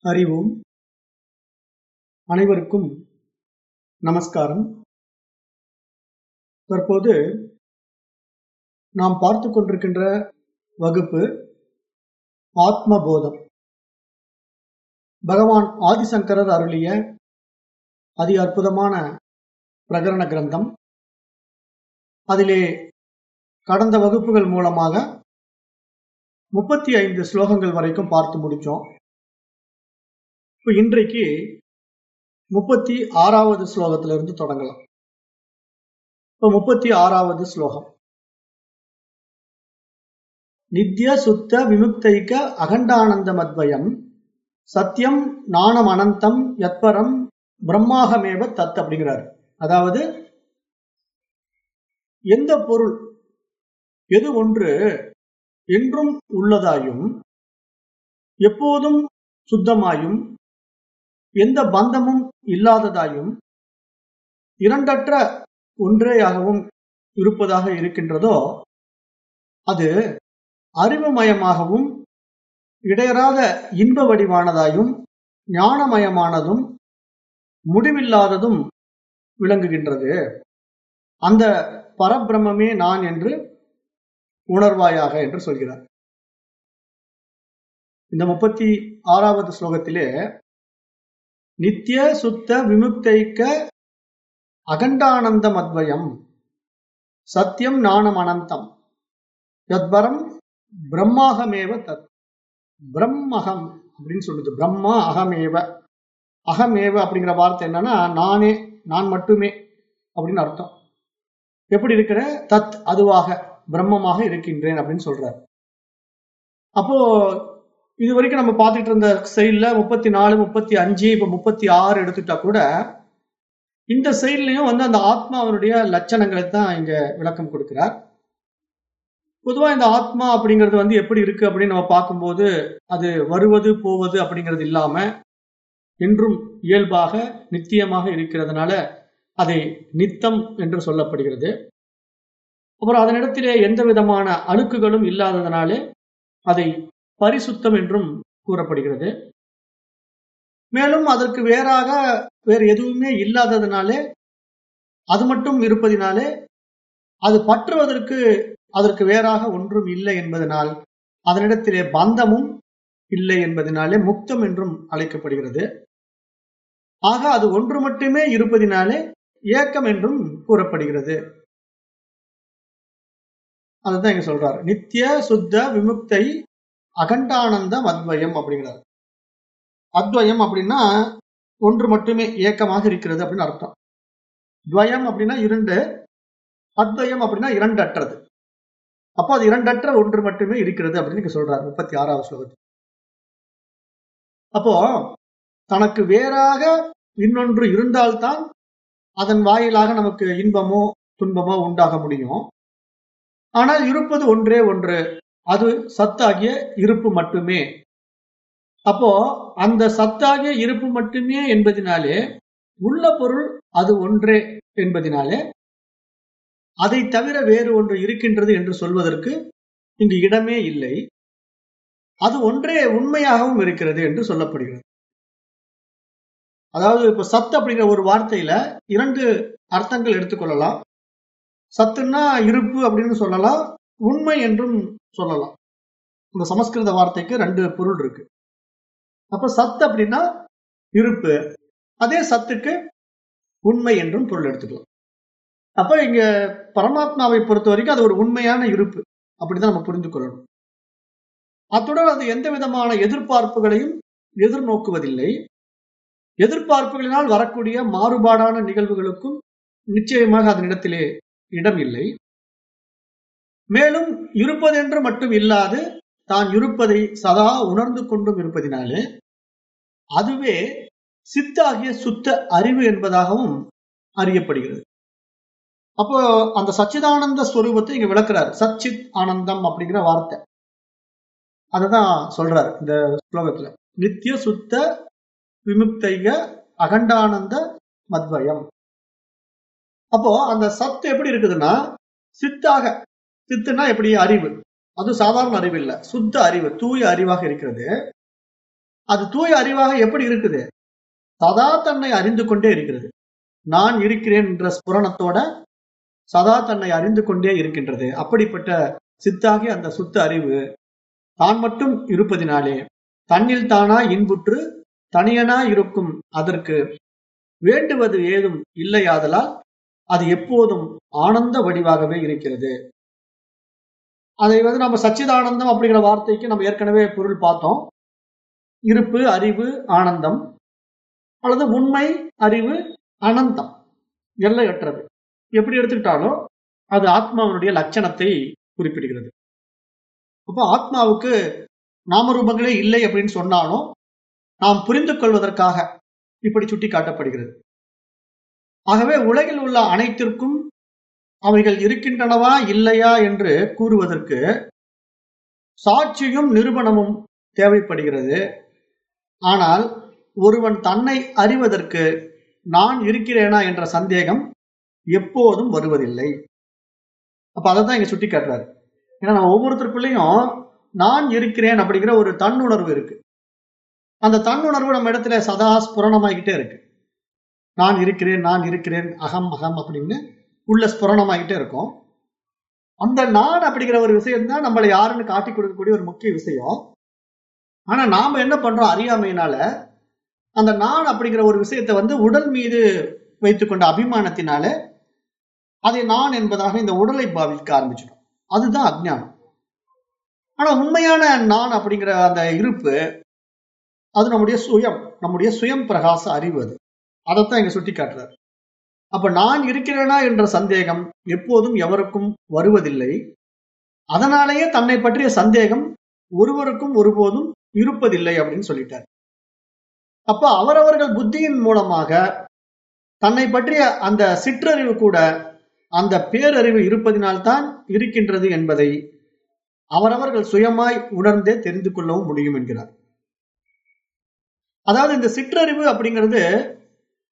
அறிவோம். அனைவருக்கும் நமஸ்காரம். தற்போது நாம் பார்த்து கொண்டிருக்கின்ற வகுப்பு ஆத்மபோதம். பகவான் ஆதிசங்கரர் அருளிய அதி அற்புதமான பிரகரண கிரந்தம். அதிலே கடந்த வகுப்புகள் மூலமாக முப்பத்தி ஐந்து ஸ்லோகங்கள் வரைக்கும் பார்த்து முடிச்சோம் இப்போ இன்றைக்கு முப்பத்தி ஆறாவது ஸ்லோகத்திலிருந்து தொடங்கலாம். இப்போ முப்பத்தி ஆறாவது ஸ்லோகம். நித்ய சுத்த விமுக்தைக்க அகண்டானந்த மத்வயம் சத்தியம் நாணம் அனந்தம் யத்பரம் பிரம்மாகமேவ தத் அப்படிங்கிறார். அதாவது எந்த பொருள் எது ஒன்று என்றும் உள்ளதாயும் எப்போதும் சுத்தமாயும் எந்த பந்தமும் இல்லாததாயும் இரண்டற்ற ஒன்றேயாகவும் இருப்பதாக இருக்கின்றதோ அது அறிவுமயமாகவும் இடையறாத இன்ப வடிவானதாயும் ஞானமயமானதும் முடிவில்லாததும் விளங்குகின்றது. அந்த பரபிரமே நான் என்று உணர்வாயாக என்று சொல்கிறார். இந்த முப்பத்தி ஆறாவது ஸ்லோகத்திலே நித்திய சுத்த விமுக்தைக்க அகண்டானந்தம் அத்வயம் சத்தியம் நாணம் அனந்தம். யத்வரம் பிரம்மாகமேவ தத் பிரம்மகம் அப்படின்னு சொல்லுது. பிரம்மா அகமேவ. அகமேவ அப்படிங்கிற வார்த்தை என்னன்னா நானே நான் மட்டுமே அப்படின்னு அர்த்தம். எப்படி இருக்கிற? தத் அதுவாக பிரம்மமாக இருக்கின்றேன் அப்படின்னு சொல்றார். அப்போ இது வரைக்கும் நம்ம பார்த்துட்டு இருந்த சைடில் முப்பத்தி நாலு முப்பத்தி அஞ்சு இப்போ முப்பத்தி ஆறு எடுத்துட்டா கூட இந்த செயல்லையும் வந்து அந்த ஆத்மாவனுடைய லட்சணங்களை தான் இங்க விளக்கம் கொடுக்கிறார். பொதுவாக இந்த ஆத்மா அப்படிங்கிறது வந்து எப்படி இருக்கு அப்படின்னு நம்ம பார்க்கும்போது அது வருவது போவது அப்படிங்கிறது இல்லாம என்றும் இயல்பாக நித்தியமாக இருக்கிறதுனால அதை நித்தம் என்று சொல்லப்படுகிறது. அப்புறம் அதனிடத்திலே எந்த விதமான அழுக்குகளும் இல்லாததனாலே அதை பரிசுத்தம் என்றும் கூறப்படுகிறது. மேலும் அதற்கு வேறாக வேறு எதுவுமே இல்லாததுனாலே அது மட்டும் இருப்பதினாலே அது பற்றுவதற்கு அதற்கு வேறாக ஒன்றும் இல்லை என்பதனால் அதனிடத்திலே பந்தமும் இல்லை என்பதனாலே முக்தம் என்றும் அழைக்கப்படுகிறது. ஆக அது ஒன்று மட்டுமே இருப்பதினாலே ஏக்கம் என்றும் கூறப்படுகிறது. அதுதான் இங்க சொல்றாரு. நித்திய சுத்த விமுக்தை அகண்டானந்தம் அத்வயம் அப்படிங்கிறார். அத்வயம் அப்படின்னா ஒன்று மட்டுமே ஏக்கமாக இருக்கிறது அப்படின்னு அர்த்தம். துவயம் அப்படின்னா இரண்டு அத்வயம் அப்படின்னா இரண்டற்றது. அப்போ அது இரண்டற்ற ஒன்று மட்டுமே இருக்கிறது அப்படின்னு சொல்றாரு முப்பத்தி ஆறாவது ஸ்லோகத்தில். அப்போ தனக்கு வேறாக இன்னொன்று இருந்தால்தான் அதன் வாயிலாக நமக்கு இன்பமோ துன்பமோ உண்டாக முடியும். ஆனால் இருப்பது ஒன்றே ஒன்று. அது சத்தாகிய இருப்பு மட்டுமே. அப்போ அந்த சத்தாகிய இருப்பு மட்டுமே என்பதினாலே உள்ள பொருள் அது ஒன்றே என்பதினாலே அதை தவிர வேறு ஒன்று இருக்கின்றது என்று சொல்வதற்கு இங்கு இடமே இல்லை. அது ஒன்றே உண்மையாகவும் இருக்கிறது என்று சொல்லப்படுகிறது. அதாவது இப்ப சத்து அப்படிங்கிற ஒரு வார்த்தையில இரண்டு அர்த்தங்கள் எடுத்துக்கொள்ளலாம் சத்துன்னா இருப்பு அப்படின்னு சொல்லலாம். உண்மை என்றும் சொல்லலாம். இந்த சமஸ்கிருத வார்த்தைக்கு ரெண்டு பொருள் இருக்கு. அப்ப சத்து அப்படின்னா இருப்பு. அதே சத்துக்கு உண்மை என்றும் பொருள் எடுத்துக்கலாம். அப்ப இங்க பரமாத்மாவை பொறுத்த வரைக்கும் அது ஒரு உண்மையான இருப்பு. அப்படிதான் நம்ம புரிந்து கொள்ளணும். அத்துடன் அது எந்த விதமான எதிர்பார்ப்புகளையும் எதிர்நோக்குவதில்லை. எதிர்பார்ப்புகளினால் வரக்கூடிய மாறுபாடான நிகழ்வுகளுக்கும் நிச்சயமாக அதனிடத்திலே இடம் இல்லை. மேலும் இருப்பதென்று மட்டும் இல்லாது தான் இருப்பதை சதா உணர்ந்து கொண்டும் இருப்பதினாலே அதுவே சித்தாகிய சுத்த அறிவு என்பதாகவும் அறியப்படுகிறது. அப்போ அந்த சச்சிதானந்த ஸ்வரூபத்தை இங்க விளக்குறாரு. சச்சித் ஆனந்தம் அப்படிங்கிற வார்த்தை. அததான் சொல்றாரு இந்த ஸ்லோகத்துல. நித்திய சுத்த விமுக்தைய அகண்டானந்த மத்வயம். அப்போ அந்த சத்து எப்படி இருக்குதுன்னா சித்தாக சித்துனா எப்படி அறிவு? அது சாதாரண அறிவு இல்ல. சுத்த அறிவு தூய அறிவாக இருக்கிறது. அது தூய அறிவாக எப்படி இருக்குது? சதா தன்னை அறிந்து கொண்டே இருக்கிறது. நான் இருக்கிறேன் என்ற ஸ்புரணத்தோட சதா தன்னை அறிந்து கொண்டே இருக்கின்றது. அப்படிப்பட்ட சித்தாகி அந்த சுத்த அறிவு தான் மட்டும் இருப்பதினாலே தன்னில் தானா இன்புற்று தனியனா இருக்கும் அதற்கு வேண்டுவது ஏதும் இல்லையாதலால் அது எப்போதும் ஆனந்த வடிவாகவே இருக்கிறது. அதை வந்து நம்ம சச்சிதானந்தம் அப்படிங்கிற வார்த்தைக்கு நம்ம ஏற்கனவே பொருள் பார்த்தோம். இருப்பு அறிவு ஆனந்தம் அல்லது உண்மை அறிவு அனந்தம் எல்லையற்றது. எப்படி எடுத்துக்கிட்டாலும் அது ஆத்மாவினுடைய லட்சணத்தை குறிப்பிடுகிறது. அப்போ ஆத்மாவுக்கு நாமரூபங்களே இல்லை அப்படின்னு சொன்னாலும் நாம் புரிந்து கொள்வதற்காக இப்படி சுட்டி காட்டப்படுகிறது ஆகவே உலகில் உள்ள அனைத்திற்கும் அவைகள் இருக்கின்றனவா இல்லையா என்று கூறுவதற்கு சாட்சியும் நிரூபணமும் தேவைப்படுகிறது. ஆனால் ஒருவன் தன்னை அறிவதற்கு நான் இருக்கிறேனா என்ற சந்தேகம் எப்போதும் வருவதில்லை. அப்ப அதை தான் இங்க சுட்டி காட்டுறாரு. ஏன்னா நம்ம ஒவ்வொருத்தருக்குள்ளேயும் நான் இருக்கிறேன் அப்படிங்கிற ஒரு தன்னுணர்வு இருக்கு. அந்த தன்னுணர்வு நம்ம இடத்துல சதா ஸ்புரணமாகிட்டே இருக்கு. நான் இருக்கிறேன் நான் இருக்கிறேன் அகம் அகம் அப்படின்னு உள்ள ஸ்புரணமாகிட்டே இருக்கும். அந்த நான் அப்படிங்கிற ஒரு விஷயம் தான் நம்மளை யாருன்னு காட்டி கொடுக்கக்கூடிய ஒரு முக்கிய விஷயம். ஆனா நாம என்ன பண்றோம் அறியாமையினால? அந்த நான் அப்படிங்கிற ஒரு விஷயத்தை வந்து உடல் மீது வைத்துக்கொண்ட அபிமானத்தினால அதை நான் என்பதாக இந்த உடலை பாவிக்க ஆரம்பிச்சிடும் அதுதான் அஜ்ஞானம். ஆனா உண்மையான நான் அப்படிங்கிற அந்த இருப்பு அது நம்முடைய சுயம் நம்முடைய சுயம் பிரகாச அறிவு அது. அதைத்தான் இங்க சுட்டி காட்டுறாரு அப்ப நான் இருக்கிறேனா என்ற சந்தேகம் எப்போதும் எவருக்கும் வருவதில்லை. அதனாலேயே தன்னை பற்றிய சந்தேகம் ஒருவருக்கும் ஒருபோதும் இருப்பதில்லை அப்படின்னு சொல்லிட்டார். அப்ப அவரவர்கள் புத்தியின் மூலமாக தன்னை பற்றிய அந்த சிற்றறிவு கூட அந்த பேரறிவு இருப்பதினால்தான் இருக்கின்றது என்பதை அவரவர்கள் சுயமாய் உணர்ந்தே தெரிந்து கொள்ளவும் முடியும் என்கிறார். அதாவது இந்த சிற்றறிவு அப்படிங்கிறது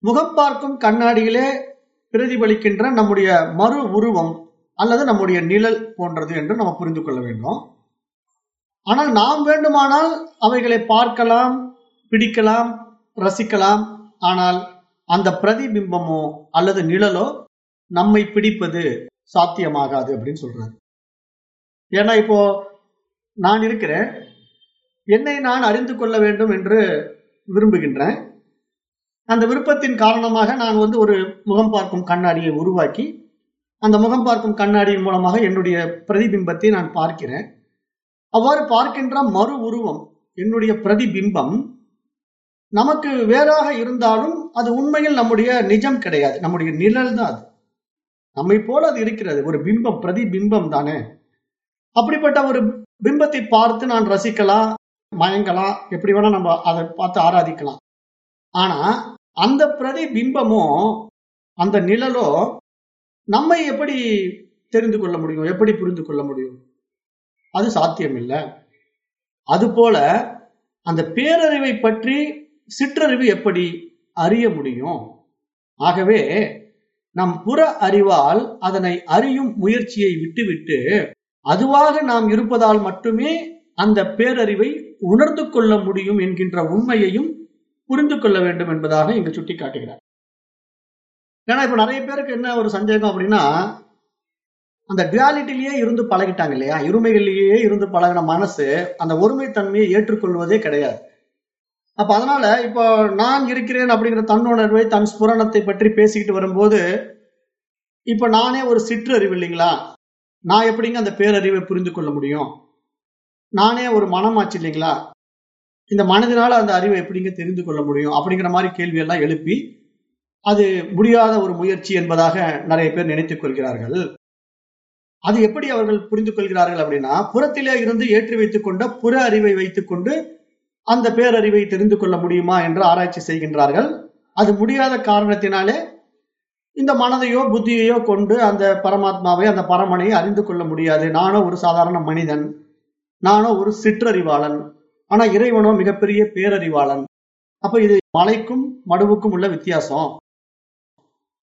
முகம் பார்க்கும் கண்ணாடியிலே பிரதிபலிக்கின்ற நம்முடைய மறு உருவம் அல்லது நம்முடைய நிழல் போன்றது என்று நம்ம புரிந்து கொள்ள வேண்டும். ஆனால் நாம் வேண்டுமானால் அவைகளை பார்க்கலாம் பிடிக்கலாம் ரசிக்கலாம். ஆனால் அந்த பிரதிபிம்பமோ அல்லது நிழலோ நம்மை பிடிப்பது சாத்தியமாகாது அப்படின்னு சொல்றாரு. ஏன்னா இப்போ நான் இருக்கிறேன். என்னை நான் அறிந்து கொள்ள வேண்டும் என்று விரும்புகின்றேன். அந்த விருப்பத்தின் காரணமாக நான் வந்து ஒரு முகம் பார்க்கும் கண்ணாடியை உருவாக்கி அந்த முகம் பார்க்கும் கண்ணாடியின் மூலமாக என்னுடைய பிரதிபிம்பத்தை நான் பார்க்கிறேன். அவ்வாறு பார்க்கின்ற மறு உருவம் என்னுடைய பிரதிபிம்பம் நமக்கு வேறாக இருந்தாலும் அது உண்மையில் நம்முடைய நிஜம் கிடையாது. நம்முடைய நிழல் தான் அது. நம்மை போல அது இருக்கிறது. ஒரு பிம்பம் பிரதிபிம்பம் தானே. அப்படிப்பட்ட ஒரு பிம்பத்தை பார்த்து நான் ரசிக்கலாம் மயங்கலாம் எப்படி வேணா நம்ம அதை பார்த்து ஆராதிக்கலாம். ஆனா அந்த பிரதிபிம்பமோ அந்த நிழலோ நம்மை எப்படி தெரிந்து கொள்ள முடியும்? எப்படி புரிந்து கொள்ள முடியும்? அது சாத்தியம் இல்லை அதுபோல அந்த பேரறிவை பற்றி சிற்றறிவு எப்படி அறிய முடியும்? ஆகவே நம் புற அறிவால் அதனை அறியும் முயற்சியை விட்டுவிட்டு அதுவாக நாம் இருப்பதால் மட்டுமே அந்த பேரறிவை உணர்ந்து கொள்ள முடியும் என்கின்ற உண்மையையும் புரிந்து கொள்ள வேண்டும் என்பதாக இங்கு சுட்டி காட்டுகிறார் ஏன்னா இப்ப நிறைய பேருக்கு என்ன ஒரு சந்தேகம் அப்படின்னா அந்த டுவாலிட்டிலேயே இருந்து பழகிட்டாங்க இல்லையா? இருமைகளிலேயே இருந்து பழகின மனசு அந்த ஒருமைத்தன்மையை ஏற்றுக்கொள்வதே கிடையாது. அப்ப அதனால இப்போ நான் இருக்கிறேன் அப்படிங்கிற தன்னுணர்வை தன் ஸ்புரணத்தை பற்றி பேசிக்கிட்டு வரும்போது இப்ப நானே ஒரு சிற்றறிவு இல்லைங்களா? நான் எப்படிங்க அந்த பேரறிவை புரிந்து கொள்ள முடியும்? நானே ஒரு மனமாச்சு இல்லைங்களா? இந்த மனதினால அந்த அறிவை எப்படிங்க தெரிந்து கொள்ள முடியும் அப்படிங்கிற மாதிரி கேள்வி எல்லாம் எழுப்பி அது முடியாத ஒரு முயற்சி என்பதாக நிறைய பேர் நினைத்துக் கொள்கிறார்கள். அது எப்படி அவர்கள் புரிந்து கொள்கிறார்கள் அப்படின்னா புறத்திலே இருந்து ஏற்றி வைத்துக் கொண்ட புற அறிவை வைத்துக்கொண்டு அந்த பேரறிவை தெரிந்து கொள்ள முடியுமா என்று ஆராய்ச்சி செய்கின்றார்கள். அது முடியாத காரணத்தினாலே இந்த மனதையோ புத்தியையோ கொண்டு அந்த பரமாத்மாவை அந்த பரமனையை அறிந்து கொள்ள முடியாது. நானோ ஒரு சாதாரண மனிதன். நானோ ஒரு சிற்றறிவாளன். ஆனா இறைவனோ மிகப்பெரிய பேரறிவாளன். அப்ப இது மலைக்கும் மடுவுக்கும் உள்ள வித்தியாசம்.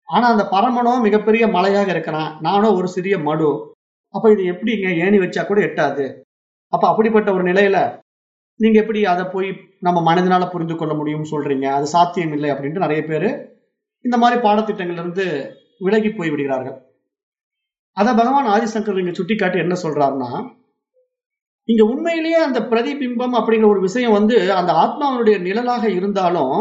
ஆனா அந்த பரமனோ மிகப்பெரிய மலையாக இருக்கிறான். நானோ ஒரு சிறிய மடு. அப்ப இது எப்படிங்க ஏணி வச்சா கூட எட்டாது. அப்ப அப்படிப்பட்ட ஒரு நிலையில நீங்க எப்படி அதை போய் நம்ம மனதினால புரிந்து கொள்ள முடியும்னு சொல்றீங்க? அது சாத்தியம் இல்லை அப்படின்ட்டு நிறைய பேர் இந்த மாதிரி பாடத்திட்டங்கள்ல இருந்து விலகி போய் விடுகிறார்கள். அத பகவான் ஆதிசங்கர் இங்க சுட்டிக்காட்டி என்ன சொல்றாருன்னா இங்க உண்மையிலேயே அந்த பிரதிபிம்பம் அப்படிங்கிற ஒரு விஷயம் வந்து அந்த ஆத்மாவுடைய நிழலாக இருந்தாலும்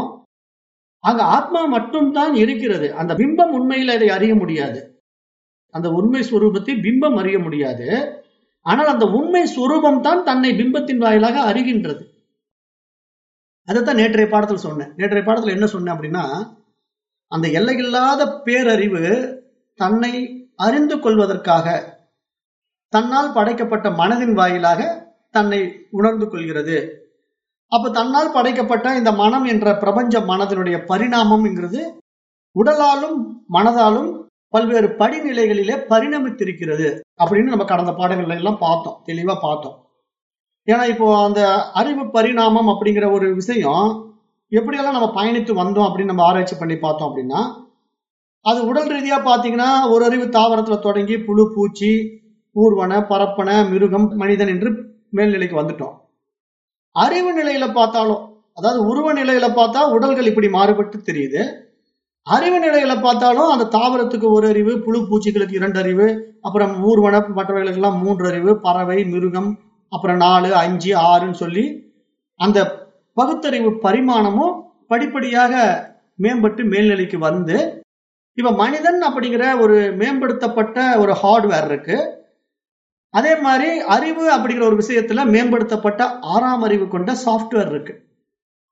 அங்க ஆத்மா மட்டும்தான் இருக்கிறது. அந்த பிம்பம் உண்மையில அதை அறிய முடியாது. அந்த உண்மை சுரூபத்தை பிம்பம் அறிய முடியாது. ஆனால் அந்த உண்மை சுரூபம் தான் தன்னை பிம்பத்தின் வாயிலாக அறிகின்றது. அதைத்தான் நேற்றைய பாடத்தில் சொன்னேன். நேற்றைய பாடத்தில் என்ன சொன்னேன் அப்படின்னா அந்த எல்லையில்லாத பேரறிவு தன்னை அறிந்து கொள்வதற்காக தன்னால் படைக்கப்பட்ட மனதின் வாயிலாக தன்னை உணர்ந்து கொள்கிறது. அப்ப தன்னால் படைக்கப்பட்ட இந்த மனம் என்ற பிரபஞ்ச மனதினுடைய பரிணாமம்ங்கிறது உடலாலும் மனதாலும் பல்வேறு படிநிலைகளிலே பரிணமித்திருக்கிறது அப்படின்னு நம்ம கடந்த பாடங்கள்ல எல்லாம் பார்த்தோம். தெளிவா பார்த்தோம். ஏன்னா இப்போ அந்த அறிவு பரிணாமம் அப்படிங்கிற ஒரு விஷயம் எப்படியெல்லாம் நம்ம பயணித்து வந்தோம் அப்படின்னு நம்ம ஆராய்ச்சி பண்ணி பார்த்தோம் அப்படின்னா அது உடல் ரீதியா பாத்தீங்கன்னா ஒரு அறிவு தாவரத்துல தொடங்கி புழு பூச்சி ஊர்வன பரப்பன மிருகம் மனிதன் என்று மேல்நிலைக்கு வந்துட்டோம். அறிவு நிலையில பார்த்தாலும் அதாவது உருவ நிலையில பார்த்தா உடல்கள் இப்படி மாறுபட்டு தெரியுது. அறிவு நிலையில பார்த்தாலும் அந்த தாவரத்துக்கு ஒரு அறிவு புழு பூச்சிகளுக்கு இரண்டு அறிவு அப்புறம் ஊர்வன மற்றவைகளுக்கெல்லாம் மூன்று அறிவு பறவை மிருகம் அப்புறம் நாலு அஞ்சு ஆறுன்னு சொல்லி அந்த பகுத்தறிவு பரிமாணமும் படிப்படியாக மேம்பட்டு மேல்நிலைக்கு வந்து இப்ப மனிதன் அப்படிங்கிற ஒரு மேம்படுத்தப்பட்ட ஒரு ஹார்ட்வேர் இருக்கு. அதே மாதிரி அறிவு அப்படிங்கிற ஒரு விஷயத்துல மேம்படுத்தப்பட்ட ஆறாம் அறிவு கொண்ட சாஃப்ட்வேர் இருக்கு.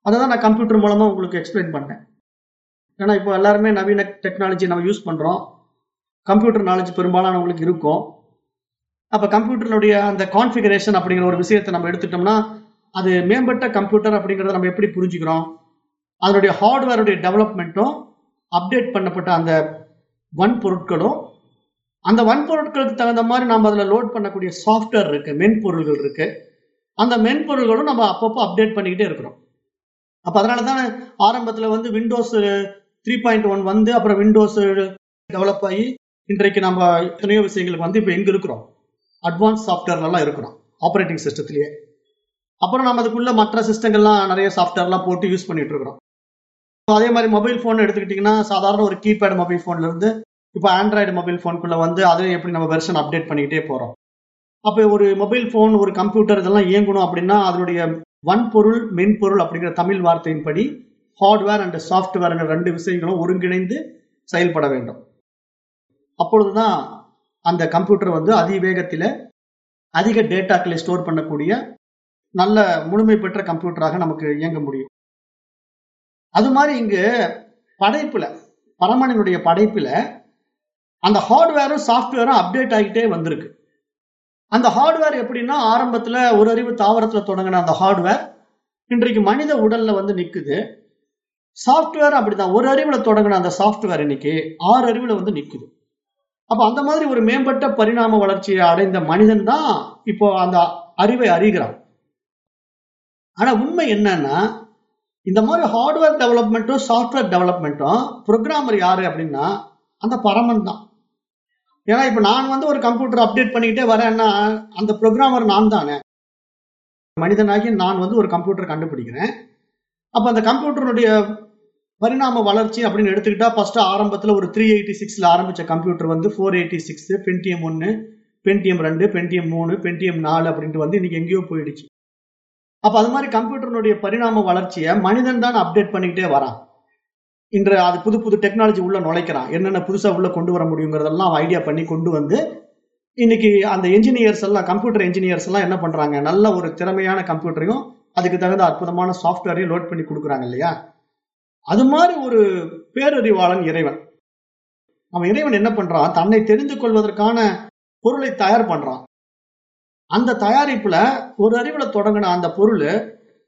அதை தான் நான் கம்ப்யூட்டர் மூலமா உங்களுக்கு எக்ஸ்பிளைன் பண்ணேன். ஏன்னா இப்போ எல்லாருமே நவீன டெக்னாலஜி நம்ம யூஸ் பண்றோம். கம்ப்யூட்டர் நாலேஜ் பெரும்பாலானவங்களுக்கு இருக்கும். அப்போ கம்ப்யூட்டருடைய அந்த கான்ஃபிகரேஷன் அப்படிங்கிற ஒரு விஷயத்தை நம்ம எடுத்துட்டோம்னா அது மேம்பட்ட கம்ப்யூட்டர் அப்படிங்கிறத நம்ம எப்படி புரிஞ்சுக்கிறோம்? அதனுடைய ஹார்ட்வேருடைய டெவலப்மெண்ட்டும் அப்டேட் பண்ணப்பட்ட அந்த வன்பொருட்களும் அந்த வன்பொருட்களுக்கு தகுந்த மாதிரி நம்ம அதில் லோட் பண்ணக்கூடிய சாஃப்ட்வேர் இருக்குது மென்பொருள்கள் இருக்குது அந்த மென்பொருள்களும் நம்ம அப்பப்போ அப்டேட் பண்ணிக்கிட்டே இருக்கிறோம். அப்போ அதனால தான் ஆரம்பத்தில் வந்து விண்டோஸ் த்ரீ பாயிண்ட் ஒன் வந்து அப்புறம் விண்டோஸ் டெவலப் ஆகி இன்றைக்கு நம்ம எத்தனையோ விஷயங்களுக்கு வந்து இப்போ எங்கே இருக்கிறோம். அட்வான்ஸ் சாஃப்ட்வேர்லாம் இருக்கிறோம் ஆப்ரேட்டிங் சிஸ்டத்துலேயே அப்புறம் நம்ம அதுக்குள்ளே மற்ற சிஸ்டங்கள்லாம் நிறைய சாஃப்ட்வேர்லாம் போட்டு யூஸ் பண்ணிகிட்டு இருக்கிறோம். அதே மாதிரி மொபைல் ஃபோன் எடுத்துக்கிட்டிங்கன்னா சாதாரண ஒரு கீபேட் மொபைல் ஃபோன்லேருந்து இப்போ ஆண்ட்ராய்டு மொபைல் ஃபோனுக்குள்ள வந்து அதையும் எப்படி நம்ம வெர்ஷன் அப்டேட் பண்ணிக்கிட்டே போறோம்? அப்போ ஒரு மொபைல் ஃபோன் ஒரு கம்ப்யூட்டர் இதெல்லாம் இயங்கணும் அப்படின்னா அதனுடைய வன்பொருள் மென்பொருள் அப்படிங்கிற தமிழ் வார்த்தையின்படி ஹார்ட்வேர் அண்ட் சாஃப்ட்வேர் ரெண்டு விஷயங்களும் ஒருங்கிணைந்து செயல்பட வேண்டும். அப்பொழுதுதான் அந்த கம்ப்யூட்டர் வந்து அதிவேகத்தில் அதிக டேட்டாக்களை ஸ்டோர் பண்ணக்கூடிய நல்ல முழுமை பெற்ற கம்ப்யூட்டராக நமக்கு இயங்க முடியும். அது மாதிரி இங்கு படைப்பில் பரமனினுடைய படைப்பில் அந்த ஹார்ட்வேரும் சாஃப்ட்வேரும் அப்டேட் ஆகிட்டே வந்திருக்கு. அந்த ஹார்ட்வேர் எப்படின்னா ஆரம்பத்துல ஒரு அறிவு தாவரத்துல தொடங்கின அந்த ஹார்ட்வேர் இன்றைக்கு மனித உடல்ல வந்து நிக்குது. சாஃப்ட்வேர் அப்படிதான். ஒரு அறிவுல தொடங்கின அந்த சாஃப்ட்வேர் இன்னைக்கு ஆறு அறிவுல வந்து நிக்குது. அப்ப அந்த மாதிரி ஒரு மேம்பட்ட பரிணாம வளர்ச்சியை அடைந்த மனிதன் தான் இப்போ அந்த அறிவை அறிகிறான். ஆனா உண்மை என்னன்னா இந்த மாதிரி ஹார்ட்வேர் டெவலப்மெண்ட்டும் சாஃப்ட்வேர் டெவலப்மெண்ட்டும் ப்ரோக்ராமர் யாரு அப்படின்னா அந்த பரமன் தான். ஏன்னா இப்போ நான் வந்து ஒரு கம்ப்யூட்டர் அப்டேட் பண்ணிக்கிட்டே வரேன்னா அந்த ப்ரோக்ராமர் நான் தானே. மனிதனாகி நான் வந்து ஒரு கம்ப்யூட்டர் கண்டுபிடிக்கிறேன். அப்போ அந்த கம்ப்யூட்டருடைய பரிணாம வளர்ச்சி அப்படின்னு எடுத்துக்கிட்டா ஃபர்ஸ்ட் ஆரம்பத்தில் ஒரு த்ரீ எயிட்டி சிக்ஸில் ஆரம்பித்த கம்ப்யூட்டர் வந்து ஃபோர் எயிட்டி சிக்ஸ் பென்டிஎம் ஒன்று பென்டிஎம் ரெண்டு பென்டிஎம் மூணு பென்டிஎம் நாலு அப்படின்ட்டு வந்து இன்னைக்கு எங்கேயோ போயிடுச்சு. அப்போ அது மாதிரி கம்ப்யூட்டருடைய பரிணாம வளர்ச்சியை மனிதன் தான் அப்டேட் பண்ணிக்கிட்டே வரான். இன்று அது புது புது டெக்னாலஜி உள்ள நுழைக்கிறான். என்னென்ன புதுசா உள்ள கொண்டு வர முடியுங்கிறதெல்லாம் ஐடியா பண்ணி கொண்டு வந்து இன்னைக்கு அந்த என்ஜினியர்ஸ் எல்லாம் கம்ப்யூட்டர் என்ஜினியர்ஸ் எல்லாம் என்ன பண்றாங்க? நல்ல ஒரு திறமையான கம்ப்யூட்டரையும் அதுக்கு தகுந்த அற்புதமான சாஃப்ட்வேரையும் லோட் பண்ணி கொடுக்குறாங்க இல்லையா? அது மாதிரி ஒரு பேரறிவாளன் இறைவன். அவன் இறைவன் என்ன பண்றான்? தன்னை தெரிந்து கொள்வதற்கான பொருளை தயார் பண்றான். அந்த தயாரிப்புல ஒரு அறிவுல தொடங்கின அந்த பொருள்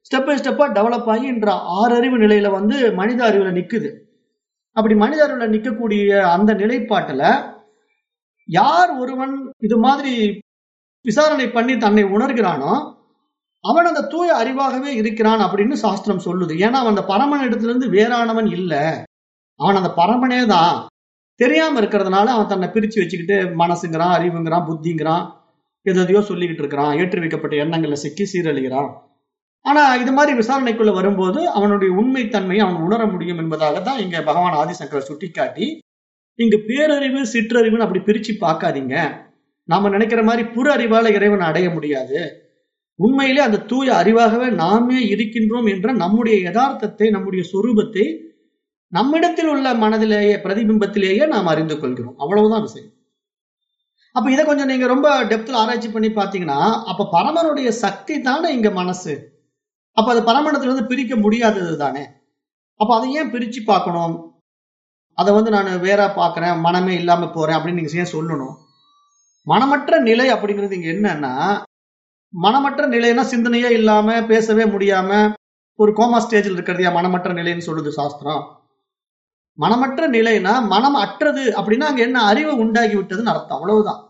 ஸ்டெப் பை ஸ்டெப்பாக டெவலப் ஆகி இன்ற ஆறு அறிவு நிலையில வந்து மனித அறிவில் நிற்குது அப்படி மனித அறிவில் நிற்கக்கூடிய அந்த நிலைப்பாட்டில் யார் ஒருவன் இது மாதிரி விசாரணை பண்ணி தன்னை உணர்கிறானோ அவன் அந்த தூய அறிவாகவே இருக்கிறான் அப்படின்னு சாஸ்திரம் சொல்லுது. ஏன்னா அவன் அந்த பரமன் இடத்துலேருந்து வேறானவன் இல்லை. அவன் அந்த பரமனே தான். தெரியாம இருக்கிறதுனால அவன் தன்னை பிரிச்சு வச்சுக்கிட்டு மனசுங்கிறான் அறிவுங்கிறான் புத்திங்கிறான் எதையோ சொல்லிக்கிட்டு இருக்கிறான் ஏற்றி வைக்கப்பட்ட எண்ணங்கள்ல சிக்கி சீரழிகிறான். ஆனா இது மாதிரி விசாரணைக்குள்ள வரும்போது அவனுடைய உண்மைத்தன்மையை அவன் உணர முடியும் என்பதாக தான் இங்க பகவான் ஆதிசங்கர் சுட்டிக்காட்டி இங்கு பேரறிவு சிற்றறிவுன்னு அப்படி பிரிச்சு பார்க்காதீங்க. நாம நினைக்கிற மாதிரி புற அறிவால இறைவன் அடைய முடியாது. உண்மையிலே அந்த தூய அறிவாகவே நாமே இருக்கின்றோம் என்ற நம்முடைய யதார்த்தத்தை நம்முடைய சொரூபத்தை நம்மிடத்தில் உள்ள மனதிலேயே பிரதிபிம்பத்திலேயே நாம் அறிந்து கொள்கிறோம். அவ்வளவுதான் விஷயம். அப்ப இதை கொஞ்சம் நீங்க ரொம்ப டெப்த்ல ஆராய்ச்சி பண்ணி பாத்தீங்கன்னா அப்ப பரமனுடைய சக்தி தானே இங்க மனசு. அப்ப அது பரமணத்துல இருந்து பிரிக்க முடியாதது தானே? அப்ப அதை ஏன் பிரிச்சு பார்க்கணும்? அதை வந்து நான் வேற பார்க்குறேன் மனமே இல்லாம போறேன் அப்படின்னு நீங்க ஏன் சொல்லணும்? மனமற்ற நிலை அப்படிங்கிறது இங்க என்னன்னா மனமற்ற நிலைன்னா சிந்தனையே இல்லாம பேசவே முடியாம ஒரு கோமா ஸ்டேஜில் இருக்கிறதையா மனமற்ற நிலைன்னு சொல்லுது சாஸ்திரம். மனமற்ற நிலைனா மனம் அற்றது அப்படின்னா அங்க என்ன அறிவு உண்டாகி விட்டதுன்னு அர்த்தம். அவ்வளவுதான்.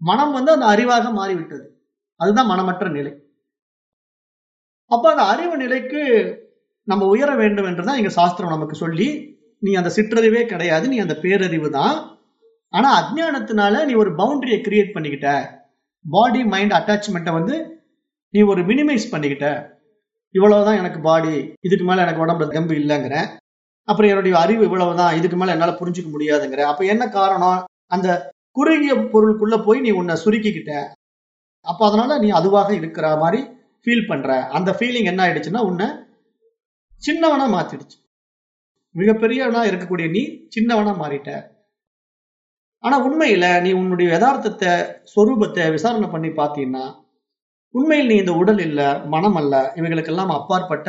மனம் வந்து அந்த அறிவாக மாறிவிட்டது. அதுதான் மனமற்ற நிலை. அப்ப அந்த அறிவு நிலைக்கு நம்ம உயர வேண்டும் என்றுதான் இங்க சாஸ்திரம் நமக்கு சொல்லி நீ அந்த சிற்றறிவே கிடையாது நீ அந்த பேரறிவு தான். ஆனா அஜ்ஞானத்தினால நீ ஒரு பவுண்டரியை கிரியேட் பண்ணிக்கிட்ட. பாடி மைண்ட் அட்டாச்மெண்ட்டை வந்து நீ ஒரு மினிமைஸ் பண்ணிக்கிட்ட. இவ்வளவுதான் எனக்கு பாடி இதுக்கு மேல எனக்கு உடம்புல தெம்பு இல்லைங்கிற அப்புறம் என்னுடைய அறிவு இவ்வளவுதான் இதுக்கு மேல என்னால புரிஞ்சுக்க முடியாதுங்கிற அப்ப என்ன காரணம்? அந்த குறுகிய பொருளுக்குள்ள போய் நீ உன்னை சுருக்கிக்கிட்ட. அப்ப அதனால நீ அதுவாக இருக்கிற மாதிரி ஃபீல் பண்ற. அந்த ஃபீலிங் என்ன ஆயிடுச்சுன்னா உன்னை சின்னவனா மாத்திடுச்சு. மிகப்பெரியவனா இருக்கக்கூடிய நீ சின்னவனா மாறிட்ட. ஆனா உண்மையில நீ உன்னுடைய யதார்த்தத்தை சொரூபத்தை விசாரணை பண்ணி பார்த்தீங்கன்னா உண்மையில் நீ இந்த உடல் இல்ல மனம் அல்ல இவைகளுக்கெல்லாம் அப்பாற்பட்ட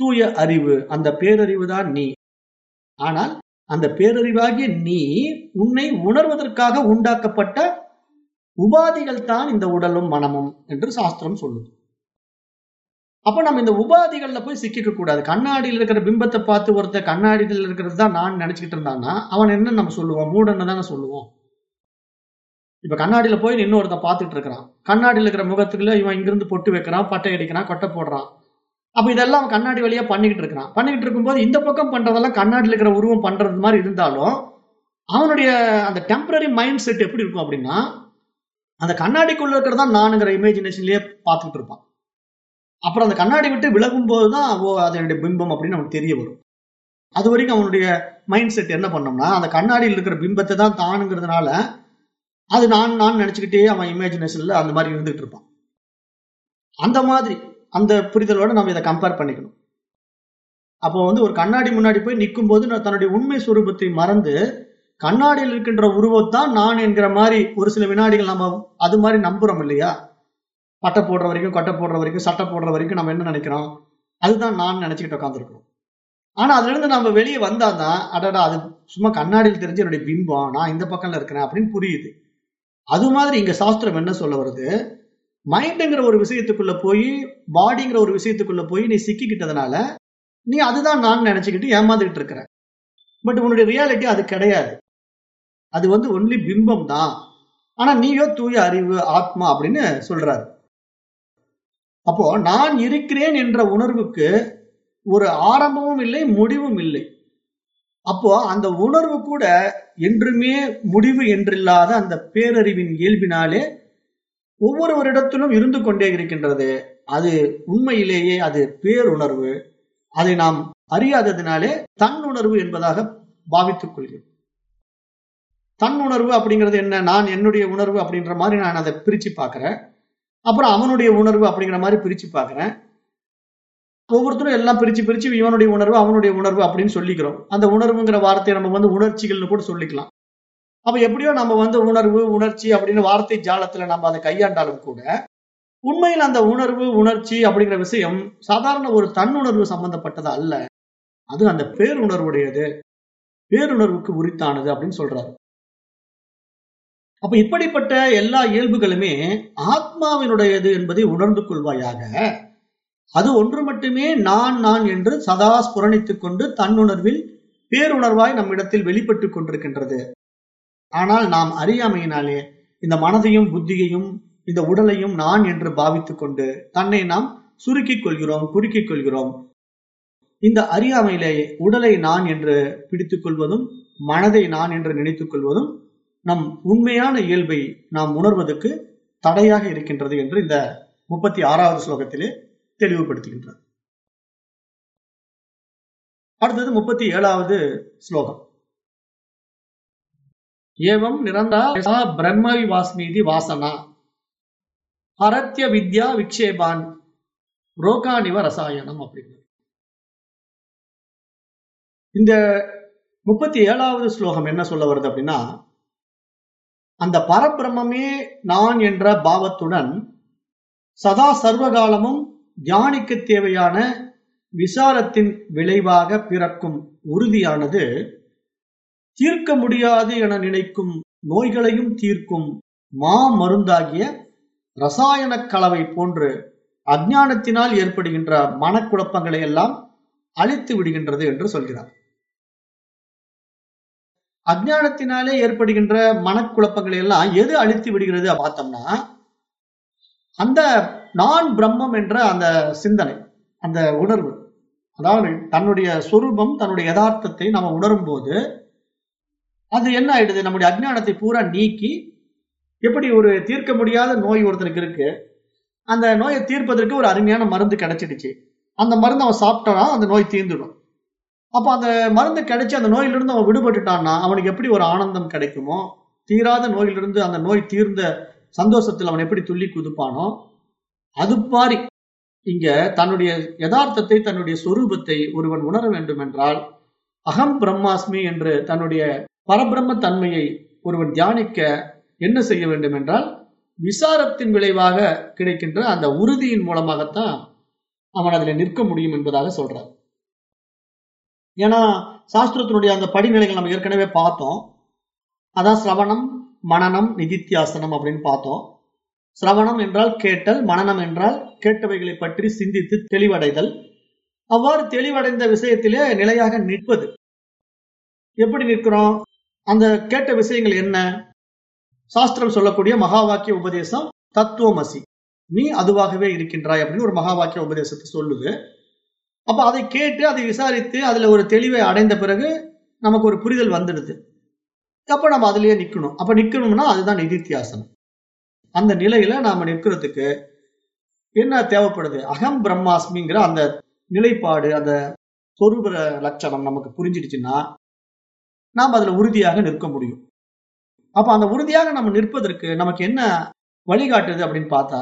தூய அறிவு அந்த பேரறிவு தான் நீ. ஆனால் அந்த பேரறிவாகிய நீ உன்னை உணர்வதற்காக உண்டாக்கப்பட்ட உபாதிகள் தான் இந்த உடலும் மனமும் என்று சாஸ்திரம் சொல்லுது. அப்போ நம்ம இந்த உபாதிகளில் போய் சிக்கிக்க கூடாது. கண்ணாடியில் இருக்கிற பிம்பத்தை பார்த்து ஒருத்தர் கண்ணாடியில் இருக்கிறது தான் நான் நினச்சிக்கிட்டு இருந்தான்னா அவன் என்ன நம்ம சொல்லுவோம் மூடன்னு தானே சொல்லுவோம். இப்போ கண்ணாடியில் போய் இன்னொருத்தன் பார்த்துட்டு இருக்கிறான். கண்ணாடியில் இருக்கிற முகத்துக்குள்ள இவன் இங்கிருந்து பொட்டு வைக்கிறான் பட்டை அடிக்கிறான் கொட்டை போடுறான். அப்போ இதெல்லாம் அவன் கண்ணாடி வழியாக பண்ணிக்கிட்டு இருக்கிறான். பண்ணிக்கிட்டு இருக்கும்போது இந்த பக்கம் பண்ணுறதெல்லாம் கண்ணாடியில் இருக்கிற உருவம் பண்ணுறது மாதிரி இருந்தாலும் அவனுடைய அந்த டெம்பரரி மைண்ட் செட் எப்படி இருக்கும் அப்படின்னா அந்த கண்ணாடிக்குள்ள இருக்கிறதா நானுங்கிற இமேஜினேஷன்லயே பார்த்துக்கிட்டு இருப்பான். அப்புறம் அந்த கண்ணாடி விட்டு விலகும் போதுதான் ஓ அதனுடைய பிம்பம் அப்படின்னு அவனுக்கு தெரிய வரும். அது வரைக்கும் அவனுடைய மைண்ட் செட் என்ன பண்ணோம்னா அந்த கண்ணாடியில் இருக்கிற பிம்பத்தை தான் தானுங்கிறதுனால அது நான் நான் நினைச்சுக்கிட்டே அவன் இமேஜினேஷன்ல அந்த மாதிரி இருந்துகிட்டு இருப்பான். அந்த மாதிரி அந்த புரிதலோட நம்ம இதை கம்பேர் பண்ணிக்கணும். அப்போ வந்து ஒரு கண்ணாடி முன்னாடி போய் நிற்கும் போது நான் தன்னுடைய உண்மை சுரூபத்தை மறந்து கண்ணாடியில் இருக்கின்ற உருவத்தான் நான் என்கிற மாதிரி ஒரு சில வினாடிகள் நம்ம அது மாதிரி நம்புறோம் இல்லையா? பட்டை போடுற வரைக்கும் கொட்டை போடுற வரைக்கும் சட்டை போடுற வரைக்கும் நம்ம என்ன நினைக்கிறோம்? அதுதான் நான் நினைச்சுக்கிட்டு உட்காந்துருக்கோம் ஆனா அதுல இருந்து நம்ம வெளியே வந்தாதான் அடடா அது சும்மா கண்ணாடியில் தெரிஞ்சு என்னுடைய பிம்பம் நான் இந்த பக்கம்ல இருக்கிறேன் அப்படின்னு புரியுது. அது மாதிரி இங்க சாஸ்திரம் என்ன சொல்ல வருது? மைண்டுங்கிற ஒரு விஷயத்துக்குள்ள போய் பாடிங்கிற ஒரு விஷயத்துக்குள்ள போய் நீ சிக்கிக்கிட்டதுனால நீ அதுதான் நான் நினைச்சுக்கிட்டு ஏமாந்துகிட்டு இருக்கிற. பட் உன்னுடைய ரியாலிட்டி அது கிடையாது. அது வந்து ஒன்லி பிம்பம் தான். ஆனா நீயோ தூய அறிவு ஆத்மா அப்படின்னு சொல்றாரு. அப்போ நான் இருக்கிறேன் என்ற உணர்வுக்கு ஒரு ஆரம்பமும் இல்லை முடிவும் இல்லை. அப்போ அந்த உணர்வு கூட என்றுமே முடிவு என்றில்லாத அந்த பேரறிவின் இயல்பினாலே ஒவ்வொருவரிடத்திலும் இருந்து கொண்டே இருக்கின்றது. அது உண்மையிலேயே அது பேருணர்வு. அதை நாம் அறியாததினாலே தன்னுணர்வு என்பதாக பாவித்துக் கொள்கிறோம். தன்னுணர்வு அப்படிங்கிறது என்ன? நான் என்னுடைய உணர்வு அப்படின்ற மாதிரி நான் அதை பிரிச்சு பார்க்கிறேன். அப்புறம் அவனுடைய உணர்வு அப்படிங்கிற மாதிரி பிரிச்சு பார்க்கிறேன். ஒவ்வொருத்தரும் எல்லாம் பிரிச்சு பிரிச்சு இவனுடைய உணர்வு அவனுடைய உணர்வு அப்படின்னு சொல்லிக்கிறோம். அந்த உணர்வுங்கிற வார்த்தையை நம்ம வந்து உணர்ச்சிகள்னு கூட சொல்லிக்கலாம். அப்ப எப்படியோ நம்ம வந்து உணர்வு உணர்ச்சி அப்படின்னு வார்த்தை ஜாலத்துல நம்ம அதை கையாண்டாலும் கூட உண்மையில் அந்த உணர்வு உணர்ச்சி அப்படிங்கிற விஷயம் சாதாரண ஒரு தன்னுணர்வு சம்பந்தப்பட்டது அல்ல. அது அந்த பேருணர்வுடையது. பேருணர்வுக்கு உரித்தானது அப்படின்னு சொல்றாரு. அப்ப இப்படிப்பட்ட எல்லா இயல்புகளுமே ஆத்மாவினுடையது என்பதை உணர்ந்து கொள்வாயாக. அது ஒன்று மட்டுமே நான் நான் என்று சதா ஸ்புரணித்துக் கொண்டு தன்னுணர்வில் பேருணர்வாய் நம்மிடத்தில் வெளிப்பட்டு கொண்டிருக்கின்றது. ஆனால் நாம் அறியாமையினாலே இந்த மனதையும் புத்தியையும் இந்த உடலையும் நான் என்று பாவித்துக் கொண்டு தன்னை நாம் சுருக்கிக் கொள்கிறோம் குறுக்கிக் கொள்கிறோம். இந்த அறியாமையிலே உடலை நான் என்று பிடித்துக் கொள்வதும் மனதை நான் என்று நினைத்துக் கொள்வதும் நம் உண்மையான இயல்பை நாம் உணர்வதற்கு தடையாக இருக்கின்றது என்று இந்த முப்பத்தி ஆறாவது ஸ்லோகத்திலே தெளிவுபடுத்துகின்றார். அடுத்தது முப்பத்தி ஏழாவது ஸ்லோகம். ஏவம் நிரந்தா பிரம்ம விவாஸ்மீதி வாசனா. அரத்திய வித்யா விக்ஷேபான் ரோகானிவ ரசாயனம் அப்படிங்கிறது இந்த முப்பத்தி ஏழாவது ஸ்லோகம் என்ன சொல்ல வருது அப்படின்னா அந்த பரபிரம்மே நான் என்ற பாவத்துடன் சதா சர்வகாலமும் ஞானிக்கு தேவையான விசாரத்தின் விளைவாக பிறக்கும் உறுதியானது தீர்க்க முடியாது என நினைக்கும் நோய்களையும் தீர்க்கும் மா மருந்தாகிய ரசாயன கலவை போன்று அஜானத்தினால் ஏற்படுகின்ற மனக்குழப்பங்களை எல்லாம் அழித்து விடுகின்றது என்று சொல்கிறார். அஜானத்தினாலே ஏற்படுகின்ற மனக்குழப்பங்களை எல்லாம் எது அழித்து விடுகிறது பார்த்தோம்னா அந்த நான் பிரம்மம் என்ற அந்த சிந்தனை அந்த உணர்வு அதாவது தன்னுடைய சொரூபம் தன்னுடைய யதார்த்தத்தை நம்ம உணரும் போது அது என்ன ஆயிடுது? நம்முடைய அஜ்ஞானத்தை பூரா நீக்கி எப்படி ஒரு தீர்க்க முடியாத நோய் ஒருத்தனுக்கு இருக்கு அந்த நோயை தீர்ப்பதற்கு ஒரு அருமையான மருந்து கிடைச்சிடுச்சு. அந்த மருந்து அவன் சாப்பிட்டானா அந்த நோய் தீர்ந்துடும். அப்போ அந்த மருந்து கிடைச்சி அந்த நோயிலிருந்து அவன் விடுபட்டுட்டான்னா அவனுக்கு எப்படி ஒரு ஆனந்தம் கிடைக்குமோ? தீராத நோயிலிருந்து அந்த நோய் தீர்ந்த சந்தோஷத்தில் அவன் எப்படி துள்ளி குதிப்பானோ அது மாதிரி இங்க தன்னுடைய யதார்த்தத்தை தன்னுடைய சொரூபத்தை ஒருவன் உணர வேண்டும் என்றால் அகம் பிரம்மாஸ்மி என்று தன்னுடைய பரபிரம்ம தன்மையை ஒருவன் தியானிக்க என்ன செய்ய வேண்டும் என்றால் விசாரத்தின் விளைவாக கிடைக்கின்ற அந்த உறுதியின் மூலமாகத்தான் அவன் அதில் நிற்க முடியும் என்பதாக சொல்றார். ஏன்னா சாஸ்திரத்தினுடைய அந்த படிநிலைகள் நம்ம ஏற்கனவே பார்த்தோம். அதான் சிரவணம் மனநம் நிதித்தியாசனம் அப்படின்னு பார்த்தோம். சிரவணம் என்றால் கேட்டல் மனநம் என்றால் கேட்டவைகளை பற்றி சிந்தித்து தெளிவடைதல். அவ்வாறு தெளிவடைந்த விஷயத்திலே நிலையாக நிற்பது. எப்படி நிற்கிறோம்? அந்த கேட்ட விஷயங்கள் என்ன? சாஸ்திரம் சொல்லக்கூடிய மகா வாக்கிய உபதேசம் தத்துவமசி. நீ அதுவாகவே இருக்கின்றாய் அப்படின்னு ஒரு மகா வாக்கிய உபதேசத்தை சொல்லுது. அப்ப அதை கேட்டு அதை விசாரித்து அதுல ஒரு தெளிவை அடைந்த பிறகு நமக்கு ஒரு புரிதல் வந்துடுது. அப்ப நம்ம அதுலயே நிக்கணும். அப்ப நிக்கணும்னா அதுதான் நிதித்தியாசனம். அந்த நிலையில நாம நிற்கிறதுக்கு என்ன தேவைப்படுது? அகம் பிரம்மாஸ்மிங்கிற அந்த நிலைப்பாடு அந்த சொரூப லட்சணம் நமக்கு புரிஞ்சிடுச்சுன்னா நாம் அதுல உறுதியாக நிற்க முடியும். அப்ப அந்த உறுதியாக நம்ம நிற்பதற்கு நமக்கு என்ன வழிகாட்டுது அப்படின்னு பார்த்தா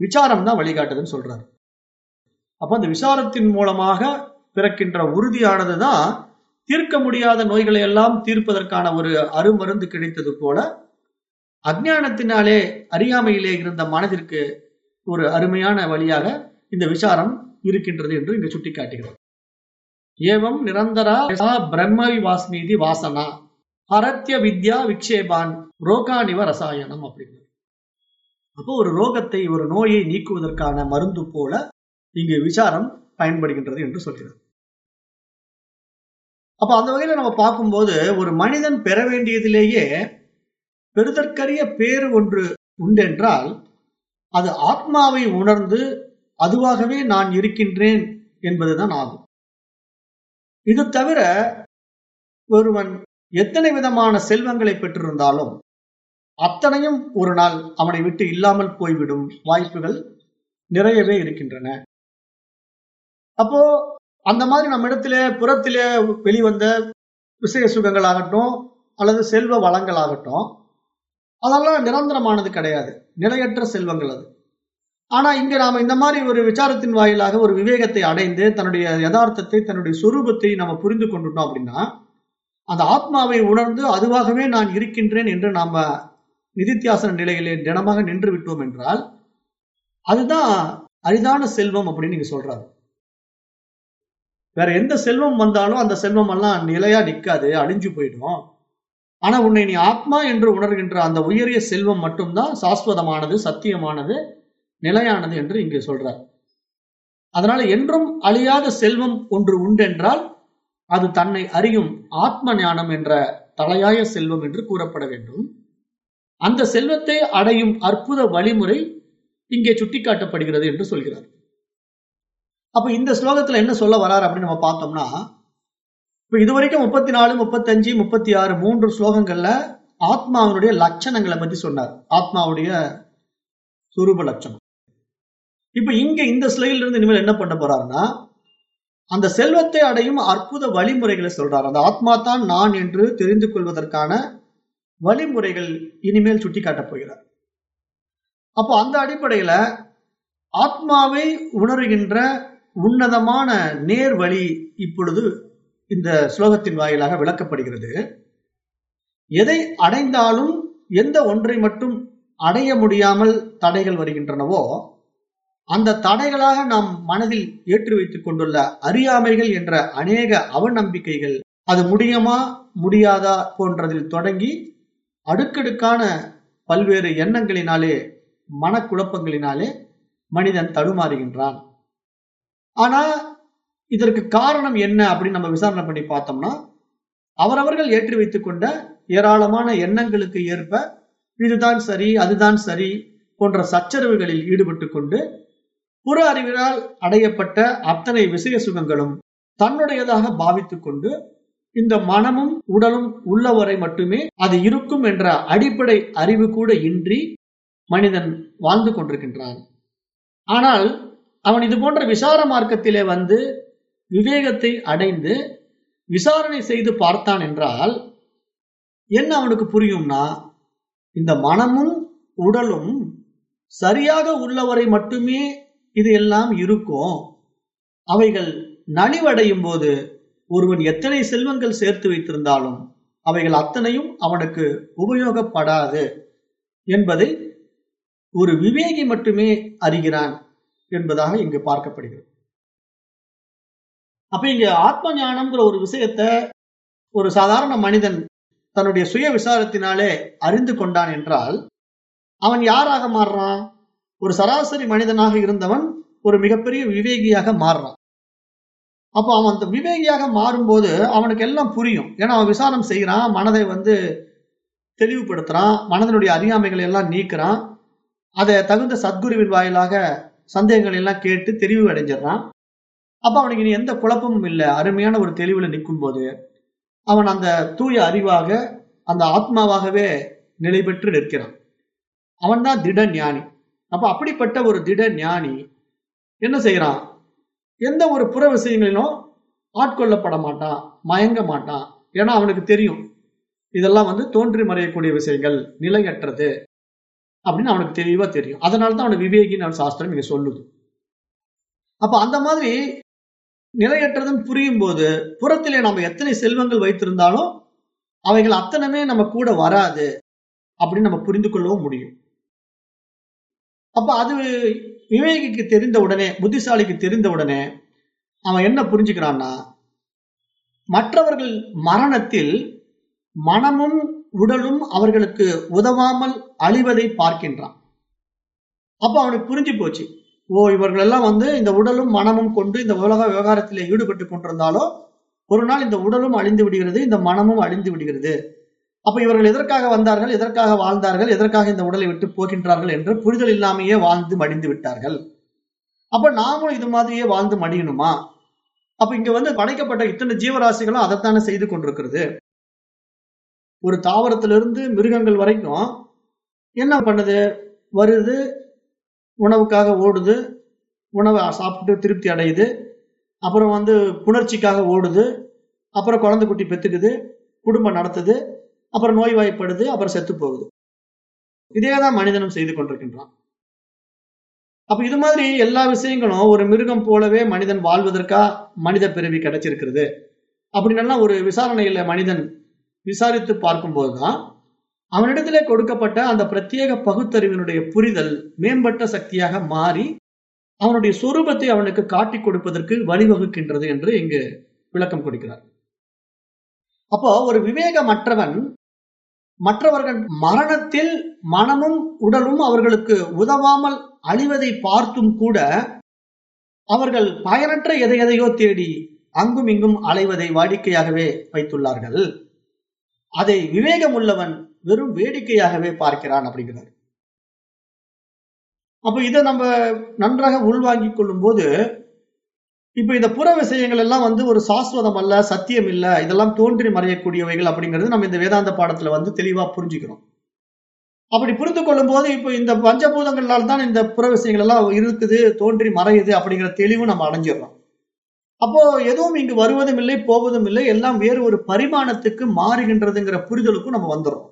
விசாரம் தான் வழிகாட்டுதுன்னு சொல்றாரு. அப்ப அந்த விசாரத்தின் மூலமாக பிறக்கின்ற உறுதியானது தான் தீர்க்க முடியாத நோய்களை எல்லாம் தீர்ப்பதற்கான ஒரு அருமருந்து கிடைத்தது போல அஜானத்தினாலே அறியாமையிலே இருந்த மனதிற்கு ஒரு அருமையான வழியாக இந்த விசாரம் இருக்கின்றது என்று இங்கு சுட்டி காட்டுகிறது ஏவம் நிரந்தரா பிரம்மவி வாஸ்மீதி வாசனா அரத்திய வித்யா விக்ஷேபான் ரோகானிவ ரசாயனம் அப்படிங்கிறது. அப்போ ஒரு ரோகத்தை ஒரு நோயை நீக்குவதற்கான மருந்து போல இங்கு விசாரம் பயன்படுகின்றது என்று சொல்கிறது அப்ப அந்த வகையில நம்ம பார்க்கும்போது ஒரு மனிதன் பெற வேண்டியதிலேயே பெறுதற்கரிய பேறு ஒன்று உண்டென்றால் அது ஆத்மாவை உணர்ந்து அதுவாகவே நான் இருக்கின்றேன் என்பதுதான் ஆகும். இது தவிர ஒருவன் எத்தனை விதமான செல்வங்களை பெற்றிருந்தாலும் அத்தனையும் ஒரு நாள் அவனை விட்டு இல்லாமல் போய்விடும் வாய்ப்புகள் நிறையவே இருக்கின்றன. அப்போ அந்த மாதிரி நம்ம இடத்துல புறத்திலே வெளிவந்த விஷய சுகங்களாகட்டும் அல்லது செல்வ வளங்கள் ஆகட்டும் அதெல்லாம் நிரந்தரமானது கிடையாது. நிலையற்ற செல்வங்கள் அது. ஆனா இங்க நாம இந்த மாதிரி ஒரு விசாரத்தின் வாயிலாக ஒரு விவேகத்தை அடைந்து தன்னுடைய யதார்த்தத்தை தன்னுடைய சொரூபத்தை நம்ம புரிந்து கொண்டுட்டோம் அப்படின்னா அந்த ஆத்மாவை உணர்ந்து அதுவாகவே நான் இருக்கின்றேன் என்று நாம நிதித்தியாசன நிலையிலே தினமாக நின்று விட்டோம் என்றால் அதுதான் அரிதான செல்வம் அப்படின்னு நீங்க சொல்றாரு. வேற எந்த செல்வம் வந்தாலும் அந்த செல்வம் எல்லாம் நிலையா நிக்காது அழிஞ்சு போயிடும். ஆனா உன்னை நீ ஆத்மா என்று உணர்கின்ற அந்த உயரிய செல்வம் மட்டும்தான் சாஸ்வதமானது சத்தியமானது நிலையானது என்று இங்கு சொல்றார். அதனால என்றும் அழியாத செல்வம் ஒன்று உண்டென்றால் அது தன்னை அறியும் ஆத்ம ஞானம் என்ற தலையாய செல்வம் என்று கூறப்பட வேண்டும். அந்த செல்வத்தை அடையும் அற்புத வழிமுறை இங்கே சுட்டிக்காட்டப்படுகிறது என்று சொல்கிறார். அப்ப இந்த ஸ்லோகத்துல என்ன சொல்ல வரார் அப்படின்னு நம்ம பார்த்தோம்னா இப்ப இதுவரைக்கும் முப்பத்தி நாலு முப்பத்தஞ்சு முப்பத்தி ஆறு மூன்று ஸ்லோகங்கள்ல ஆத்மாவினுடைய லட்சணங்களை பத்தி சொன்னார். ஆத்மாவுடைய சுரூப லட்சணம். இப்ப இங்க இந்த சிலையில இருந்து இனிமேல் என்ன பண்ண போறாருன்னா அந்த செல்வத்தை அடையும் அற்புத வழிமுறைகளை சொல்றாரு. அந்த ஆத்மா தான் நான் என்று தெரிந்து கொள்வதற்கான வழிமுறைகள் இனிமேல் சுட்டி காட்டப் போகிறார். அப்போ அந்த அடிப்படையில ஆத்மாவை உணர்கின்ற உன்னதமான நேர் வழி இப்பொழுது இந்த ஸ்லோகத்தின் வாயிலாக விளக்கப்படுகிறது. எதை அடைந்தாலும் எந்த ஒன்றை மட்டும் அடைய முடியாமல் தடைகள் வருகின்றனவோ அந்த தடைகளாக நாம் மனதில் ஏற்றி வைத்துக் கொண்டுள்ள அறியாமைகள் என்ற அநேக அவநம்பிக்கைகள் அது முடியுமா முடியாதா போன்றதில் தொடங்கி அடுக்கடுக்கான பல்வேறு எண்ணங்களினாலே மனக்குழப்பங்களினாலே மனிதன் தடுமாறுகின்றான். ஆனா இதற்கு காரணம் என்ன அப்படின்னு நம்ம விசாரணை பண்ணி பார்த்தோம்னா அவரவர்கள் ஏற்றி வைத்துக் கொண்ட ஏராளமான எண்ணங்களுக்கு ஏற்ப இதுதான் சரி அதுதான் சரி போன்ற சச்சரவுகளில் ஈடுபட்டு கொண்டு புற அறிவினால் அடையப்பட்ட அத்தனை விஷய சுகங்களும் தன்னுடையதாக பாவித்துக் கொண்டு இந்த மனமும் உடலும் உள்ளவரை மட்டுமே அது இருக்கும் என்ற அடிப்படை அறிவு கூட இன்றி மனிதன் வாழ்ந்து கொண்டிருக்கின்றான். ஆனால் அவன் இது போன்ற விசார மார்க்கத்திலே வந்து விவேகத்தை அடைந்து விசாரணை செய்து பார்த்தான் என்றால் என்ன அவனுக்கு புரியும்னா இந்த மனமும் உடலும் சரியாக உள்ளவரை மட்டுமே இது எல்லாம் இருக்கும். அவைகள் நலிவடையும் போது ஒருவன் எத்தனை செல்வங்கள் சேர்த்து வைத்திருந்தாலும் அவைகள் அத்தனையும் அவனுக்கு உபயோகப்படாது என்பதை ஒரு விவேகி மட்டுமே அறிகிறான். என்பதாக இங்கு பார்க்கப்படுகிறது. அப்ப இங்க ஆத்ம ஞானம்ங்கிற ஒரு விஷயத்த ஒரு சாதாரண மனிதன் தன்னுடைய சுய விசாரத்தினாலே அறிந்து கொண்டான் என்றால் அவன் யாராக மாறுறான்? ஒரு சராசரி மனிதனாக இருந்தவன் ஒரு மிகப்பெரிய விவேகியாக மாறுறான். அப்போ அவன் அந்த விவேகியாக மாறும்போது அவனுக்கு எல்லாம் புரியும். ஏன்னா அவன் விசாரம் செய்யறான் மனதை வந்து தெளிவுபடுத்துறான் மனதனுடைய அறியாமைகளை எல்லாம் நீக்கிறான். அதை தகுந்த சத்குருவின் வாயிலாக சந்தேகங்கள் எல்லாம் கேட்டு தெளிவு அடைஞ்சிடறான். அப்ப அவனுக்கு இனி எந்த குழப்பமும் இல்லை. அருமையான ஒரு தெளிவுல நிற்கும் போது அவன் அந்த தூய அறிவாக அந்த ஆத்மாவாகவே நிலை பெற்று நிற்கிறான். அவன் தான் திட ஞானி. அப்ப அப்படிப்பட்ட ஒரு திட ஞானி என்ன செய்யறான் எந்த ஒரு புற விஷயங்களிலும் ஆட்கொள்ளப்பட மாட்டான் மயங்க மாட்டான். ஏன்னா அவனுக்கு தெரியும். இதெல்லாம் வந்து தோன்றி மறையக்கூடிய விஷயங்கள் நிலையற்றது. அப்படின்னு அவனுக்கு தெளிவா தெரியும். அதனால தான் அவனுக்கு விவேகின்னு சாஸ்திரம் இங்க சொல்லுது. அப்ப அந்த மாதிரி நிலையற்றதுன்னு புரியும் போது புறத்திலே நம்ம எத்தனை செல்வங்கள் வைத்திருந்தாலும் அவைகள் அத்தனைமே நம்ம கூட வராது அப்படின்னு நம்ம புரிந்து கொள்ளவும் முடியும். அப்ப அது விவேகிக்கு தெரிந்த உடனே புத்திசாலிக்கு தெரிந்த உடனே அவன் என்ன புரிஞ்சுக்கிறான்னா மற்றவர்கள் மரணத்தில் மனமும் உடலும் அவர்களுக்கு உதவாமல் அழிவதை பார்க்கின்றான். அப்ப அவனுக்கு புரிஞ்சு போச்சு. ஓ இவர்கள் எல்லாம் வந்து இந்த உடலும் மனமும் கொண்டு இந்த உலக விவகாரத்திலே ஈடுபட்டு கொண்டிருந்தாலோ ஒரு நாள் இந்த உடலும் அழிந்து விடுகிறது இந்த மனமும் அழிந்து விடுகிறது. அப்ப இவர்கள் எதற்காக வந்தார்கள் எதற்காக வாழ்ந்தார்கள் எதற்காக இந்த உடலை விட்டு போகின்றார்கள் என்று புரிதல் இல்லாமையே வாழ்ந்து மடிந்து விட்டார்கள். அப்ப நாமும் இது மாதிரியே வாழ்ந்து மடியணுமா? அப்ப இங்க வந்து படைக்கப்பட்ட இத்தனை ஜீவராசிகளும் அதைத்தானே செய்து கொண்டிருக்கிறது. ஒரு தாவரத்திலிருந்து மிருகங்கள் வரைக்கும் என்ன பண்ணுது? வருது உணவுக்காக ஓடுது உணவை சாப்பிட்டு திருப்தி அடையுது அப்புறம் வந்து புணர்ச்சிக்காக ஓடுது அப்புறம் குழந்தை குட்டி பெத்துக்குது குடும்பம் நடத்துது அப்புறம் நோய்வாய்ப்படுது அப்புறம் செத்து போகுது. இதேதான் மனிதனும் செய்து கொண்டிருக்கின்றான். அப்ப இது மாதிரி எல்லா விஷயங்களும் ஒரு மிருகம் போலவே மனிதன் வாழ்வதற்கா மனித பிறவி கிடைச்சிருக்கிறது. அப்படின்னா ஒரு விசாரணையில மனிதன் விசாரித்து பார்க்கும்போதுதான் அவனிடத்திலே கொடுக்கப்பட்ட அந்த பிரத்யேக பகுத்தறிவினுடைய புரிதல் மேம்பட்ட சக்தியாக மாறி அவனுடைய சொரூபத்தை அவனுக்கு காட்டிக் கொடுப்பதற்கு வழிவகுக்கின்றது என்று இங்கு விளக்கம் கொடுக்கிறார். அப்போ ஒரு விவேகமற்றவன் மற்றவர்கள் மரணத்தில் மனமும் உடலும் அவர்களுக்கு உதவாமல் அழிவதை பார்த்தும் கூட அவர்கள் பயனற்ற எதை எதையோ தேடி அங்கும் இங்கும் அலைவதை வாடிக்கையாகவே வைத்துள்ளார்கள். அதை விவேகம் உள்ளவன் வெறும் வேடிக்கையாகவே பார்க்கிறான் அப்படிங்கிறார். அப்ப இதை நம்ம நன்றாக உள்வாங்கிக் கொள்ளும் போது இப்ப இந்த புற விஷயங்கள் எல்லாம் வந்து ஒரு சாஸ்வதம் அல்ல சத்தியம் இல்ல இதெல்லாம் தோன்றி மறையக்கூடியவைகள் அப்படிங்கிறது நம்ம இந்த வேதாந்த பாடத்துல வந்து தெளிவா புரிஞ்சுக்கிறோம். அப்படி புரிந்து கொள்ளும் போது இப்போ இந்த பஞ்சபூதங்களால் தான் இந்த புற விஷயங்கள் எல்லாம் இருக்குது தோன்றி மறையுது அப்படிங்கிற தெளிவு நம்ம அடைஞ்சிடறோம். அப்போ எதுவும் இங்கு வருவதும் இல்லை போவதும் இல்லை. எல்லாம் வேறு ஒரு பரிமாணத்துக்கு மாறுகின்றதுங்கிற புரிதலுக்கும் நம்ம வந்துடும்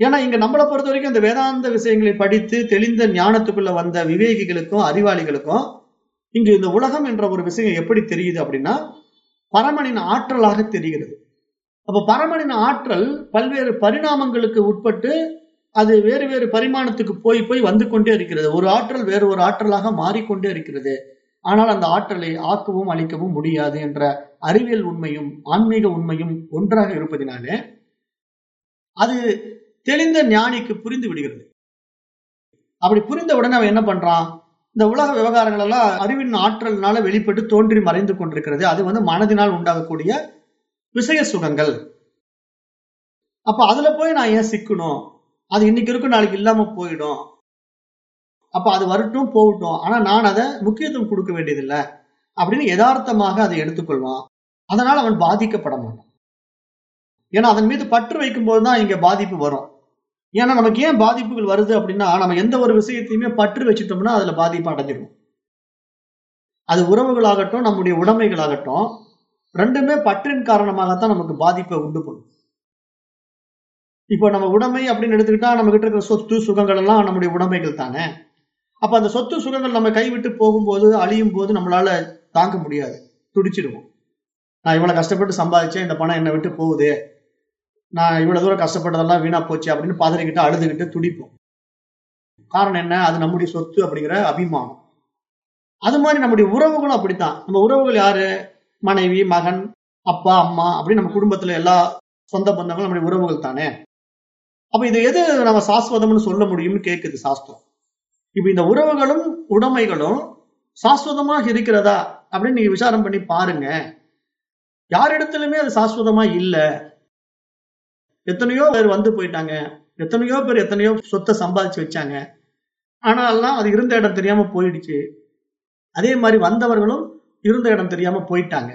ஏன்னா இங்க நம்மளை பொறுத்த வரைக்கும் இந்த வேதாந்த விஷயங்களை படித்து தெளிந்த ஞானத்துக்குள்ள வந்த விவேகிகளுக்கும் அறிவாளிகளுக்கும் இங்கு இந்த உலகம் என்ற ஒரு விஷயம் எப்படி தெரியுது அப்படின்னா பரமனின் ஆற்றலாக தெரிகிறது. அப்ப பரமனின் ஆற்றல் பல்வேறு பரிணாமங்களுக்கு உட்பட்டு அது வேறு வேறு பரிமாணத்துக்கு போய் போய் வந்து கொண்டே இருக்கிறது. ஒரு ஆற்றல் வேறு ஒரு ஆற்றலாக மாறிக்கொண்டே இருக்கிறது. ஆனால் அந்த ஆற்றலை ஆக்கவும் அழிக்கவும் முடியாது என்ற அறிவியல் உண்மையும் ஆன்மீக உண்மையும் ஒன்றாக இருப்பதினாலே அது தெளிந்த ஞானிக்கு புரிந்து விடுகிறது. அப்படி புரிந்த உடனே அவன் என்ன பண்றான்? இந்த உலக விவகாரங்கள் எல்லாம் அறிவின் ஆற்றல்னால வெளிப்பட்டு தோன்றி மறைந்து கொண்டிருக்கிறது. அது வந்து மனதினால் உண்டாகக்கூடிய விஷய சுகங்கள். அப்ப அதுல போய் நான் ஏன் சிக்கணும்? அது இன்னைக்கு இருக்கும் நாளைக்கு இல்லாம போயிடும். அப்ப அது வரட்டும் போகட்டும். ஆனா நான் அதை முக்கியத்துவம் கொடுக்க வேண்டியதில்லை அப்படின்னு யதார்த்தமாக அதை எடுத்துக்கொள்வான். அதனால அவன் பாதிக்கப்பட மாட்டான். ஏன்னா அதன் மீது பற்று வைக்கும் போதுதான் இங்க பாதிப்பு வரும். ஏன்னா நமக்கு ஏன் பாதிப்புகள் வருது அப்படின்னா நம்ம எந்த ஒரு விஷயத்தையுமே பற்று வச்சுட்டோம்னா அதுல பாதிப்பு அடைஞ்சிடும் அது உறவுகளாகட்டும் நம்முடைய உடைமைகளாகட்டும் ரெண்டுமே பற்றின் காரணமாகத்தான் நமக்கு பாதிப்பை உண்டு பண்ணும். இப்போ நம்ம உடைமை அப்படின்னு எடுத்துக்கிட்டா நம்ம கிட்ட இருக்கிற சொத்து சுகங்கள் எல்லாம் நம்முடைய உடைமைகள் தானே? அப்ப அந்த சொத்து சுகங்கள் நம்ம கைவிட்டு போகும்போது அழியும் போது நம்மளால தாங்க முடியாது. துடிச்சிடுவோம். நான் இவ்வளவு கஷ்டப்பட்டு சம்பாதிச்சேன் இந்த பணம் என்னை விட்டு போகுது. நான் இவ்வளவு தூரம் கஷ்டப்பட்டதெல்லாம் வீணா போச்சு அப்படின்னு பதறிக்கிட்டு அழுதுகிட்டு துடிப்போம். காரணம் என்ன? அது நம்முடைய சொத்து அப்படிங்கிற அபிமானம். அது மாதிரி நம்முடைய உறவுகளும் அப்படித்தான். நம்ம உறவுகள் யாரு? மனைவி மகன் அப்பா அம்மா அப்படி நம்ம குடும்பத்துல எல்லா சொந்த பந்தங்களும் நம்முடைய உறவுகள் தானே? அப்ப இது எது நம்ம சாஸ்வதம்னு சொல்ல முடியும்னு கேக்குது சாஸ்திரம். இப்ப இந்த உறவுகளும் உடைமைகளும் சாஸ்வதமாக இருக்கிறதா அப்படின்னு நீங்க விசாரம் பண்ணி பாருங்க. யாரிடத்திலுமே அது சாஸ்வதமா இல்ல. எத்தனையோ பேர் வந்து போயிட்டாங்க. எத்தனையோ பேர் எத்தனையோ சொத்தை சம்பாதிச்சு வச்சாங்க. ஆனாலாம் அது இருந்த இடம் தெரியாம போயிடுச்சு. அதே மாதிரி வந்தவர்களும் இருந்த இடம் தெரியாம போயிட்டாங்க.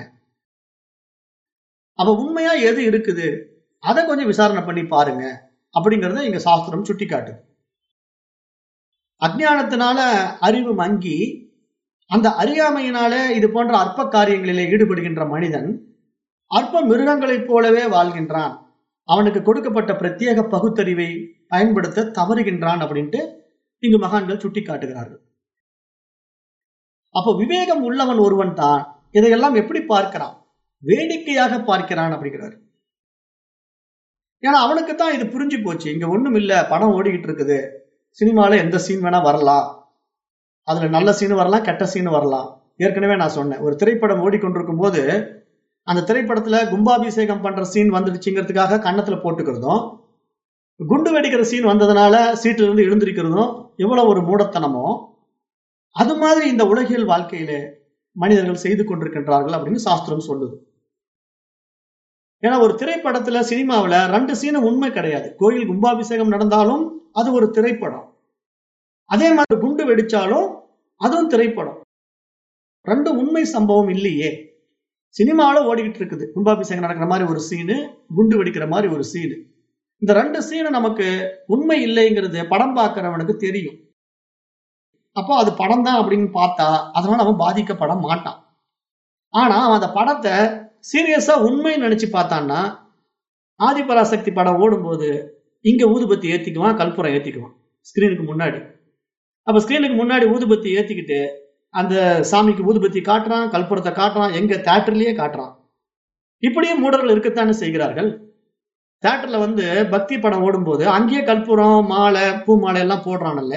அப்ப உண்மையா எது இருக்குது? அதை கொஞ்சம் விசாரணை பண்ணி பாருங்க. அப்படிங்கறத இங்க சாஸ்திரம் சுட்டி காட்டுது அஜானத்தினால அறிவு மங்கி அந்த அறியாமையினால இது போன்ற அற்ப காரியங்களிலே ஈடுபடுகின்ற மனிதன் அற்ப மிருகங்களைப் போலவே வாழ்கின்றான். அவனுக்கு கொடுக்கப்பட்ட பிரத்யேக பகுத்தறிவை பயன்படுத்த தவறுகின்றான் அப்படின்ட்டு இங்கு மகான்கள் சுட்டி காட்டுகிறார்கள் அப்போ விவேகம் உள்ளவன் ஒருவன் தான். இதையெல்லாம் எப்படி பார்க்கிறான்? வேடிக்கையாக பார்க்கிறான் அப்படிங்கிறார். ஏன்னா அவனுக்கு தான் இது புரிஞ்சு போச்சு. இங்க ஒண்ணும் இல்ல படம் ஓடிக்கிட்டு இருக்குது. சினிமாவில் எந்த சீன் வேணா வரலாம். அதுல நல்ல சீன் வரலாம் கெட்ட சீன் வரலாம். ஏற்கனவே நான் சொன்னேன். ஒரு திரைப்படம் ஓடிக்கொண்டிருக்கும் போது அந்த திரைப்படத்துல கும்பாபிஷேகம் பண்ற சீன் வந்துடுச்சுங்கிறதுக்காக கன்னத்துல போட்டுக்கிறதும் குண்டு வெடிக்கிற சீன் வந்ததுனால சீட்டுல இருந்து எழுந்திருக்கிறதும் எவ்வளவு ஒரு மூடத்தனமோ அது மாதிரி இந்த உலகியல் வாழ்க்கையிலே மனிதர்கள் செய்து கொண்டிருக்கின்றார்கள் அப்படின்னு சாஸ்திரம் சொல்லுது. ஏன்னா ஒரு திரைப்படத்துல சினிமாவில ரெண்டு சீனும் உண்மை கிடையாது. கோயில் கும்பாபிஷேகம் நடந்தாலும் அது ஒரு திரைப்படம். அதே மாதிரி குண்டு வெடிச்சாலும் அதுவும் திரைப்படம். ரெண்டு உண்மை சம்பவம் இல்லையே. சினிமாவில் ஓடிக்கிட்டு இருக்குது. கும்பாபிஷேகம் நடக்கிற மாதிரி ஒரு சீனு குண்டு வெடிக்கிற மாதிரி ஒரு சீனு. இந்த ரெண்டு சீனு நமக்கு உண்மை இல்லைங்கிறது படம் பார்க்கிறவனுக்கு தெரியும். அப்போ அது படம் தான் அப்படின்னு பார்த்தா அதனால அவன் பாதிக்கப்பட மாட்டான். ஆனா அவன் அந்த படத்தை சீரியஸா உண்மைன்னு நினைச்சு பார்த்தான்னா ஆதிபராசக்தி படம் ஓடும்போது இங்க ஊதுபத்தி ஏத்திக்குவான் கல்புரம் ஏத்திக்குவான். ஸ்கிரீனுக்கு முன்னாடி. அப்ப ஸ்கிரீனுக்கு முன்னாடி ஊதுபத்தி ஏத்திக்கிட்டு அந்த சாமிக்கு ஊதுபத்தி காட்டுறான் கல்புரத்தை காட்டுறான் எங்க தேட்டர்லயே காட்டுறான். இப்படியே மூடர்கள் இருக்கத்தானே செய்கிறார்கள்? தேட்டர்ல வந்து பக்தி படம் ஓடும்போது அங்கேயே கற்பூரம் மாலை பூ மாலை எல்லாம் போடுறானல்ல?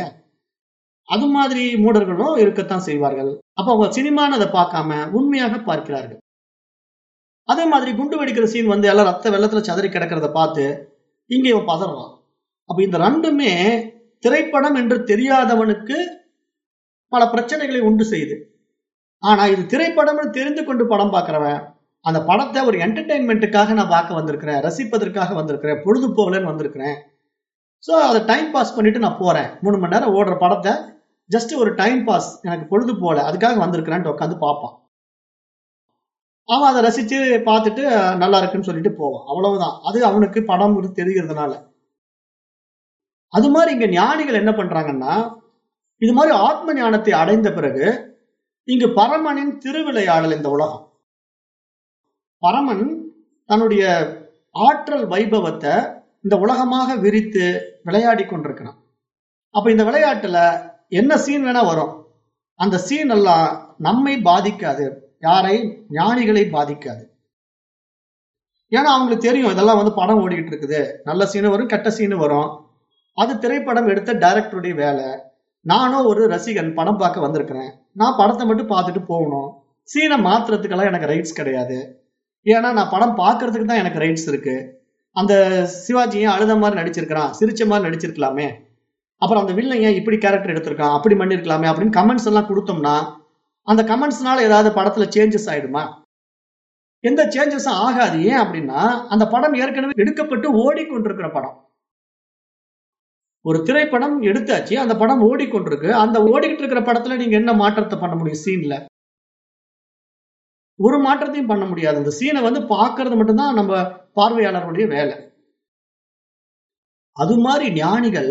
அது மாதிரி மூடர்களும் இருக்கத்தான் செய்வார்கள். அப்ப அவங்க சினிமான்னு அதை பார்க்காம உண்மையாக பார்க்கிறார்கள். அதே மாதிரி குண்டு வெடிக்கிற சீன் வந்து எல்லாம் ரத்த வெள்ளத்துல சதறி கிடக்கிறத பார்த்து இங்க இவன் பதறான். அப்ப இந்த ரெண்டுமே திரைப்படம் என்று தெரியாதவனுக்கு பல பிரச்சனைகளை உண்டு செய்யுது. ஆனா இது திரைப்படம்னு தெரிந்து கொண்டு படம் பார்க்கிறவன் அந்த படத்தை ஒரு என்டர்டைன்மெண்ட்டுக்காக நான் பார்க்க வந்திருக்கிறேன் ரசிப்பதற்காக வந்திருக்கிறேன் பொழுதுபோகலன்னு வந்திருக்கிறேன். ஸோ அதை டைம் பாஸ் பண்ணிட்டு நான் போறேன். மூணு மணி நேரம் ஓடுற படத்தை ஜஸ்ட் ஒரு டைம் பாஸ் எனக்கு பொழுது போல அதுக்காக வந்திருக்கிறேன்ட்டு உட்காந்து பார்ப்பான். அவன் அதை ரசிச்சு பார்த்துட்டு நல்லா இருக்குன்னு சொல்லிட்டு போவான். அவ்வளவுதான். அது அவனுக்கு படம் தெரிகிறதுனால. அது மாதிரி இங்க ஞானிகள் என்ன பண்றாங்கன்னா இது மாதிரி ஆத்ம ஞானத்தை அடைந்த பிறகு இங்கு பரமனின் திருவிளையாடல் இந்த உலகம். பரமன் தன்னுடைய ஆற்றல் வைபவத்தை இந்த உலகமாக விரித்து விளையாடி கொண்டிருக்கிறான். அப்ப இந்த விளையாட்டுல என்ன சீன் வேணா வரும். அந்த சீன் எல்லாம் நம்மை பாதிக்காது. யாரை ஞானிகளை பாதிக்காது. ஏன்னா அவங்களுக்கு தெரியும் இதெல்லாம் வந்து படம் ஓடிக்கிட்டு இருக்குது நல்ல சீனு வரும் கெட்ட சீனு வரும். அது திரைப்படம் எடுத்த டைரக்டருடைய வேலை. நானும் ஒரு ரசிகன் படம் பார்க்க வந்திருக்கிறேன். நான் படத்தை மட்டும் பார்த்துட்டு போகணும். சீனை மாத்துறதுக்கெல்லாம் எனக்கு ரைட்ஸ் கிடையாது. ஏன்னா நான் படம் பார்க்கறதுக்கு தான் எனக்கு ரைட்ஸ் இருக்கு. அந்த சிவாஜியும் அழுத மாதிரி நடிச்சிருக்கிறான்? சிரிச்ச மாதிரி நடிச்சிருக்கலாமே. அப்புறம் அந்த வில்லன் ஏன் இப்படி கேரக்டர் எடுத்திருக்கான்? அப்படி பண்ணிருக்கலாமே அப்படின்னு கமெண்ட்ஸ் எல்லாம் கொடுத்தோம்னா அந்த கமெண்ட்ஸ்னால ஏதாவது படத்துல சேஞ்சஸ் ஆயிடுமா? எந்த சேஞ்சஸும் ஆகாது. ஏன் அப்படின்னா அந்த படம் ஏற்கனவே எடுக்கப்பட்டு ஓடிக்கொண்டிருக்கிற படம். ஒரு திரைப்படம் எடுத்தாச்சு அந்த படம் ஓடிக்கொண்டிருக்கு. அந்த ஓடிக்கிட்டு இருக்கிற படத்துல நீங்க என்ன மாற்றத்தை பண்ண முடியும்? சீன்ல ஒரு மாற்றத்தையும் பண்ண முடியாது. அந்த சீனை வந்து பார்க்கறது மட்டும்தான் நம்ம பார்வையாளருடைய வேலை. அது மாதிரி ஞானிகள்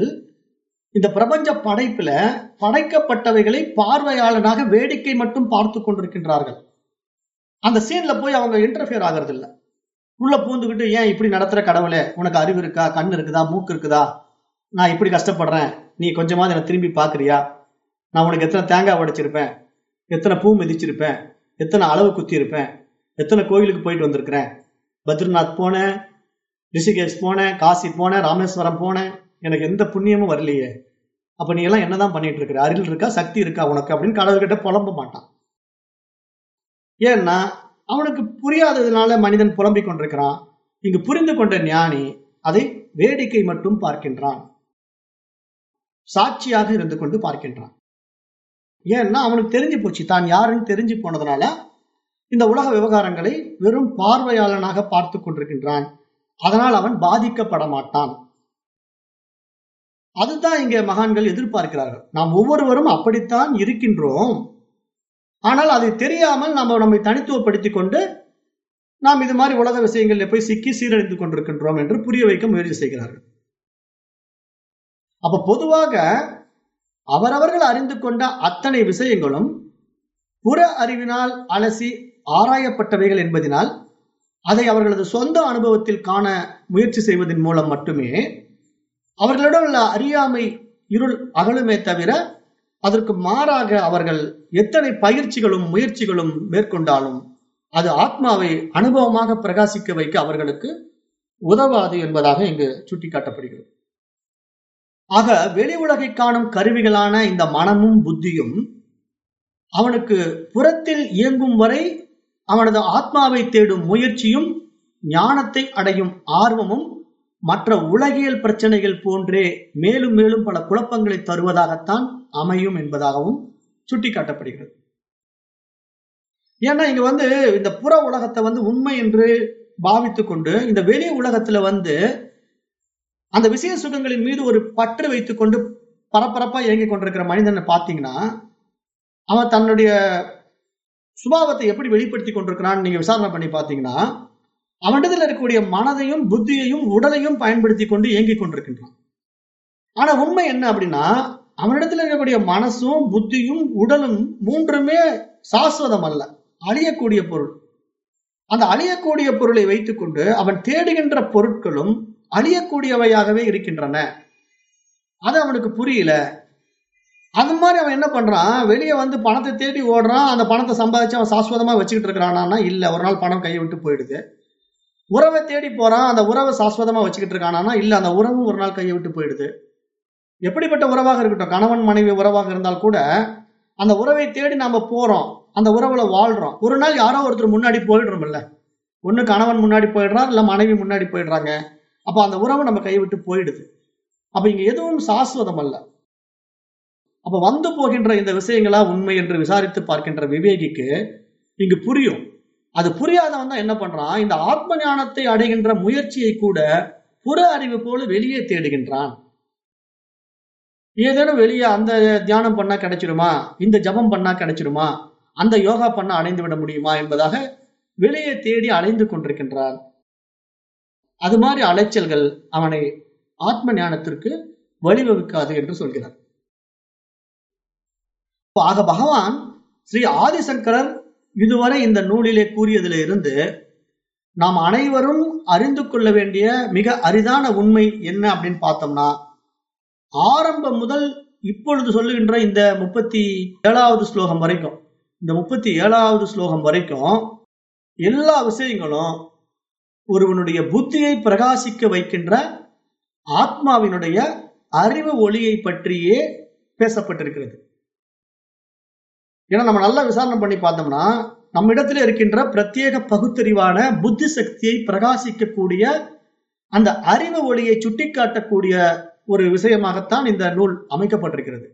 இந்த பிரபஞ்ச படைப்புல படைக்கப்பட்டவைகளை பார்வையாளனாக வேடிக்கை மட்டும் பார்த்து கொண்டிருக்கின்றார்கள். அந்த சீன்ல போய் அவங்க இன்டர்ஃபியர் ஆகிறது இல்ல உள்ள பூந்துக்கிட்டு ஏன் இப்படி நடத்துற கடவுளே? உனக்கு அறிவு இருக்கா? கண் இருக்குதா? மூக்கு இருக்குதா? நான் இப்படி கஷ்டப்படுறேன். நீ கொஞ்சமாவது என்னை திரும்பி பாக்குறியா நான் உனக்கு எத்தனை தேங்காய் உடைச்சிருப்பேன்? எத்தனை பூ மிதிச்சிருப்பேன்? எத்தனை அளவு குத்தி இருப்பேன் எத்தனை கோயிலுக்கு போயிட்டு வந்திருக்கிறேன்? பத்ரிநாத் போனேன் ரிஷிகேஷ் போனேன் காசி போனேன் ராமேஸ்வரம் போனேன். எனக்கு எந்த புண்ணியமும் வரலையே. அப்ப நீ எல்லாம் என்னதான் பண்ணிட்டு இருக்கிற? அருள் இருக்கா? சக்தி இருக்கா உனக்கு? அப்படின்னு கடவுள்கிட்ட புலம்ப மாட்டான். ஏன்னா அவனுக்கு புரியாததுனால மனிதன் புலம்பிக் கொண்டிருக்கிறான். இங்கு புரிந்து கொண்ட ஞானி அதை வேடிக்கை மட்டும் பார்க்கின்றான். சாட்சியாக இருந்து கொண்டு பார்க்கின்றான். ஏன்னா அவனுக்கு தெரிஞ்சு போச்சு. தான் யாருன்னு தெரிஞ்சு போனதுனால இந்த உலக விவகாரங்களை வெறும் பார்வையாளனாக பார்த்து கொண்டிருக்கின்றான். அதனால் அவன் பாதிக்கப்பட மாட்டான். அதுதான் இங்க மகான்கள் எதிர்பார்க்கிறார்கள். நாம் ஒவ்வொருவரும் அப்படித்தான் இருக்கின்றோம். ஆனால் அதை தெரியாமல் நம்ம நம்மை தனித்துவப்படுத்திக் கொண்டு நாம் இது மாதிரி உலக விஷயங்களில் போய் சிக்கி சீரழிந்து கொண்டிருக்கின்றோம் என்று புரிய வைக்க முயற்சி செய்கிறார்கள். அப்ப பொதுவாக அவரவர்கள் அறிந்து கொண்ட அத்தனை விஷயங்களும் புற அறிவினால் அலசி ஆராயப்பட்டவைகள் என்பதனால் அதை அவர்களது சொந்த அனுபவத்தில் காண முயற்சி செய்வதன் மூலம் மட்டுமே அவர்களிடம் உள்ள அறியாமை இருள் அகலுமே தவிர அதற்கு மாறாக அவர்கள் எத்தனை பயிற்சிகளும் முயற்சிகளும் மேற்கொண்டாலும் அது ஆத்மாவை அனுபவமாக பிரகாசிக்க வைக்க அவர்களுக்கு உதவாது என்பதாக இங்கு சுட்டிக்காட்டப்படுகிறது. ஆக வெளி உலகை காணும் கருவிகளான இந்த மனமும் புத்தியும் அவனுக்கு புறத்தில் இயங்கும் வரை அவனது ஆத்மாவை தேடும் முயற்சியும் ஞானத்தை அடையும் ஆர்வமும் மற்ற உலகியல் பிரச்சனைகள் போன்றே மேலும் மேலும் பல குழப்பங்களை தருவதாகத்தான் அமையும் என்பதாகவும் சுட்டிக்காட்டப்படுகிறது. ஏன்னா இங்க வந்து இந்த புற உலகத்தை வந்து உண்மை என்று பாவித்து கொண்டு இந்த வெளி உலகத்துல வந்து அந்த விஷய சுகங்களின் மீது ஒரு பற்று வைத்துக் கொண்டு பரபரப்பா இயங்கிக் கொண்டிருக்கிற மனிதனை பார்த்தீங்கன்னா அவன் தன்னுடைய சுபாவத்தை எப்படி வெளிப்படுத்தி கொண்டிருக்கிறான்னு நீங்க விசாரணை பண்ணி பார்த்தீங்கன்னா அவனிடத்தில் இருக்கக்கூடிய மனதையும் புத்தியையும் உடலையும் பயன்படுத்தி கொண்டு இயங்கிக் கொண்டிருக்கின்றான். ஆனா உண்மை என்ன அப்படின்னா அவனிடத்தில் இருக்கக்கூடிய மனசும் புத்தியும் உடலும் மூன்றுமே சாஸ்வதம் அல்ல. அழியக்கூடிய பொருள். அந்த அழியக்கூடிய பொருளை வைத்துக்கொண்டு அவன் தேடுகின்ற பொருட்களும் அழியக்கூடியவையாகவே இருக்கின்றன. அது அவனுக்கு புரியல. அது மாதிரி அவன் என்ன பண்றான்? வெளியே வந்து பணத்தை தேடி ஓடுறான். அந்த பணத்தை சம்பாதிச்சு அவன் சாஸ்வதமா வச்சுக்கிட்டு இருக்கிறானா இல்ல ஒரு நாள் பணம் கையை விட்டு போயிடுது. உறவை தேடி போறான் அந்த உறவை சாஸ்வதமா வச்சுக்கிட்டு இருக்கானா இல்ல அந்த உறவும் ஒரு நாள் கையை விட்டு போயிடுது. எப்படிப்பட்ட உறவாக இருக்கட்டும் கணவன் மனைவி உறவாக இருந்தால் கூட அந்த உறவை தேடி நாம போறோம் அந்த உறவுல வாழ்றோம். ஒரு நாள் யாரோ ஒருத்தர் முன்னாடி போயிடுறோம்ல. ஒண்ணு கணவன் முன்னாடி போயிடுறான் இல்ல மனைவி முன்னாடி போயிடுறாங்க. அப்ப அந்த உறவு நம்ம கைவிட்டு போயிடுது. அப்ப இங்க எதுவும் சாஸ்வதம் அல்ல. அப்ப வந்து போகின்ற இந்த விஷயங்களா உண்மை என்று விசாரித்து பார்க்கின்ற விவேகிக்கு இங்கு புரியும். அது புரியாதவன் தான் என்ன பண்றான்? இந்த ஆத்ம ஞானத்தை அடைகின்ற முயற்சியை கூட புற அறிவு போல வெளியே தேடுகின்றான். ஏதேனும் வெளியே அந்த தியானம் பண்ணா கிடைச்சிருமா இந்த ஜபம் பண்ணா கிடைச்சிருமா அந்த யோகா பண்ண அடைந்து விட முடியுமா என்பதாக வெளியே தேடி அலைந்து கொண்டிருக்கின்றான். அது மாதிரி அலைச்சல்கள் அவனை ஆத்ம ஞானத்திற்கு வழிவகுக்காது என்று சொல்கிறார். ஆக பகவான் ஸ்ரீ ஆதிசங்கரர் இதுவரை இந்த நூலிலே கூறியதிலிருந்து நாம் அனைவரும் அறிந்து கொள்ள வேண்டிய மிக அரிதான உண்மை என்ன அப்படின்னு பார்த்தோம்னா ஆரம்பம் முதல் இப்பொழுது சொல்லுகின்ற இந்த முப்பத்தி ஏழாவது ஸ்லோகம் வரைக்கும் இந்த முப்பத்தி ஏழாவது ஸ்லோகம் வரைக்கும் எல்லா விஷயங்களும் ஒருவனுடைய புத்தியை பிரகாசிக்க வைக்கின்ற ஆத்மாவினுடைய அறிவு ஒளியை பற்றியே பேசப்பட்டிருக்கிறது. ஏன்னா நம்ம நல்லா விசாரணை பண்ணி பார்த்தோம்னா நம்ம இடத்துல இருக்கின்ற பிரத்யேக பகுத்தறிவான புத்தி சக்தியை பிரகாசிக்கக்கூடிய அந்த அறிவு ஒளியை சுட்டிக்காட்டக்கூடிய ஒரு விஷயமாகத்தான் இந்த நூல் அமைக்கப்பட்டிருக்கிறது.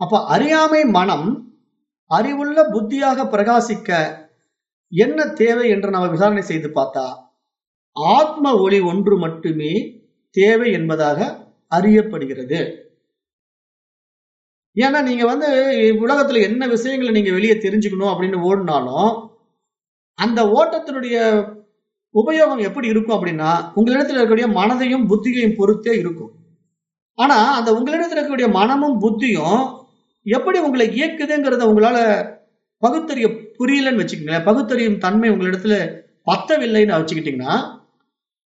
அப்ப அறியாமை மனம் அறிவுள்ள புத்தியாக பிரகாசிக்க என்ன தேவை என்று நம்ம விசாரணை செய்து பார்த்தா ஆத்ம ஒளி ஒன்று மட்டுமே தேவை என்பதாக அறியப்படுகிறது. ஏன்னா நீங்க வந்து உலகத்துல என்ன விஷயங்களை நீங்க வெளியே தெரிஞ்சுக்கணும் அப்படின்னு ஓடினாலும் அந்த ஓட்டத்தினுடைய உபயோகம் எப்படி இருக்கும் அப்படின்னா உங்களிடத்துல இருக்கக்கூடிய மனதையும் புத்தியையும் பொறுத்தே இருக்கும். ஆனா அந்த உங்களிடத்துல இருக்கக்கூடிய மனமும் புத்தியும் எப்படி உங்களை இயக்குதுங்கிறத உங்களால பகுத்தறிய புரியலன்னு வச்சுக்கோங்களேன். பகுத்தறியும் தன்மை உங்களிடத்துல பத்தவில்லைன்னு வச்சுக்கிட்டீங்கன்னா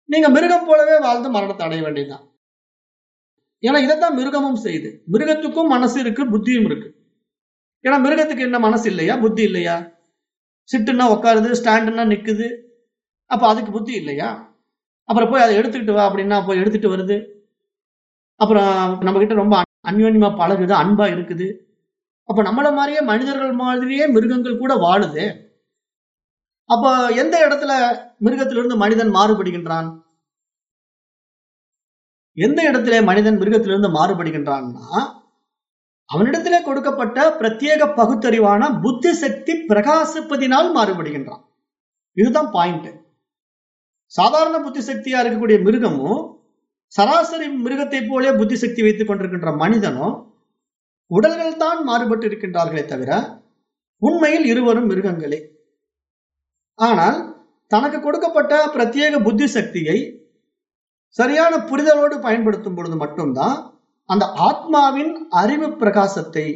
நீங்க மிருகம் போலவே வாழ்ந்து மரணத்தை அடைய வேண்டியதுதான். ஏன்னா இதைத்தான் மிருகமும் செய்யுது. மிருகத்துக்கும் மனசு இருக்கு புத்தியும் இருக்கு. ஏன்னா மிருகத்துக்கு என்ன மனசு இல்லையா? புத்தி இல்லையா? சிட்டுன்னா உட்காருது ஸ்டாண்டுன்னா நிக்குது. அப்ப அதுக்கு புத்தி இல்லையா? அப்புறம் போய் அதை எடுத்துக்கிட்டு வா அப்படின்னா போய் எடுத்துட்டு வருது. அப்புறம் நம்ம கிட்ட ரொம்ப அந்யோன்யமா பழகுது அன்பா இருக்குது. அப்ப நம்மள மாதிரியே மனிதர்கள் மாதிரியே மிருகங்கள் கூட வாழுது. அப்ப எந்த இடத்துல மிருகத்திலிருந்து மனிதன் மாறுபடுகின்றான்? எந்த இடத்திலே மனிதன் மிருகத்திலிருந்து மாறுபடுகின்றான்னா அவனிடத்திலே கொடுக்கப்பட்ட பிரத்யேக பகுத்தறிவான புத்தி சக்தி பிரகாசிப்பதினால் மாறுபடுகின்றான். இதுதான் பாயிண்ட் சாதாரண புத்தி சக்தியா இருக்கக்கூடிய மிருகமும் சராசரி மிருகத்தை போலே புத்தி சக்தி வைத்துக் கொண்டிருக்கின்ற மனிதனும் உடல்கள் தான் மாறுபட்டு இருக்கின்றார்களே தவிர உண்மையில் இருவரும் மிருகங்களே. ஆனால் தனக்கு கொடுக்கப்பட்ட பிரத்யேக புத்தி சக்தியை சரியான புரிதலோடு பயன்படுத்தும் பொழுது மட்டும்தான் அந்த ஆத்மாவின் அறிவு பிரகாசத்தை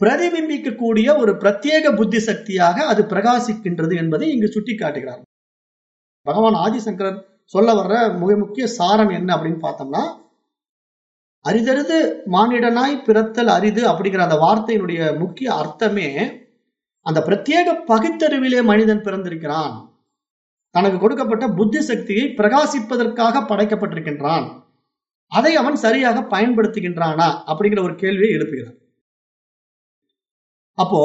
பிரதிபிம்பிக்கக்கூடிய ஒரு பிரத்யேக புத்தி சக்தியாக அது பிரகாசிக்கின்றது என்பதை இங்கு சுட்டி காட்டுகிறார் பகவான் ஆதிசங்கரர் சொல்ல வர்ற மிக முக்கிய சாரம் என்ன அப்படின்னு பார்த்தோம்னா அரிதறிது மானிடனாய் பிறத்தல் அரிது அப்படிங்கிற அந்த வார்த்தையினுடைய முக்கிய அர்த்தமே அந்த பிரத்யேக பகுத்தறிவிலே மனிதன் பிறந்திருக்கிறான். தனக்கு கொடுக்கப்பட்ட புத்தி சக்தியை பிரகாசிப்பதற்காக படைக்கப்பட்டிருக்கின்றான். அதை அவன் சரியாக பயன்படுத்துகின்றானா அப்படிங்கிற ஒரு கேள்வியை எழுப்புகிறான். அப்போ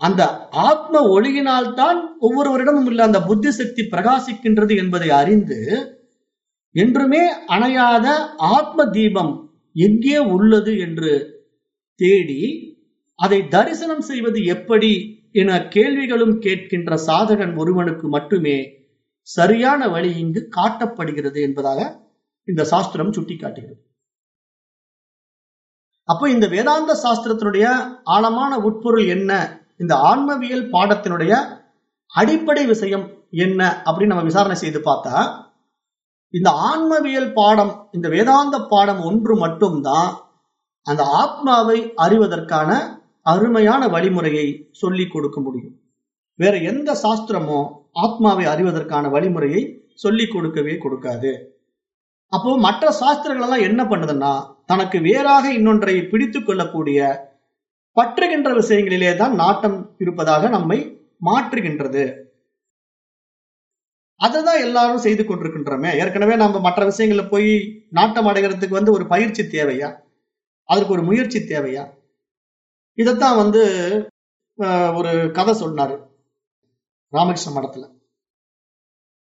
அந்த ஆத்ம ஒளியினால்தான் ஒவ்வொருவரிடமும் உள்ள அந்த புத்தி சக்தி பிரகாசிக்கின்றது என்பதை அறிந்து என்றுமே அணையாத ஆத்ம தீபம் எங்கே உள்ளது என்று தேடி அதை தரிசனம் செய்வது எப்படி என கேள்விகளும் கேட்கின்ற சாதகன் ஒருவனுக்கு மட்டுமே சரியான வழி இங்கு காட்டப்படுகிறது என்பதாக இந்த சாஸ்திரம் சுட்டிக்காட்டுகிறது. அப்போ இந்த வேதாந்த சாஸ்திரத்தினுடைய ஆழமான உட்பொருள் என்ன? இந்த ஆன்மவியல் பாடத்தினுடைய அடிப்படை விஷயம் என்ன அப்படின்னு நம்ம விசாரணை செய்து பார்த்தா இந்த ஆன்மவியல் பாடம் இந்த வேதாந்த பாடம் ஒன்று மட்டும்தான் அந்த ஆத்மாவை அறிவதற்கான அருமையான வழிமுறையை சொல்லி கொடுக்க முடியும். வேற எந்த சாஸ்திரமோ ஆத்மாவை அறிவதற்கான வழிமுறையை சொல்லி கொடுக்கவே கொடுக்காது. அப்போ மற்ற சாஸ்திரங்கள் எல்லாம் என்ன பண்ணுதுன்னா தனக்கு வேறாக இன்னொன்றை பிடித்து கொள்ளக்கூடிய பற்றுகின்ற விஷயங்களிலே தான் நாட்டம் இருப்பதாக நம்மை மாற்றுகின்றது. தான் எல்லாரும் செய்து கொண்டிருக்கின்றோமே. ஏற்கனவே நம்ம மற்ற விஷயங்கள்ல போய் நாட்டம் அடைகிறதுக்கு வந்து ஒரு பயிற்சி தேவையா? அதற்கு ஒரு முயற்சி தேவையா? இதைத்தான் வந்து ஒரு கதை சொன்னாரு. ராமகிருஷ்ண மடத்துல.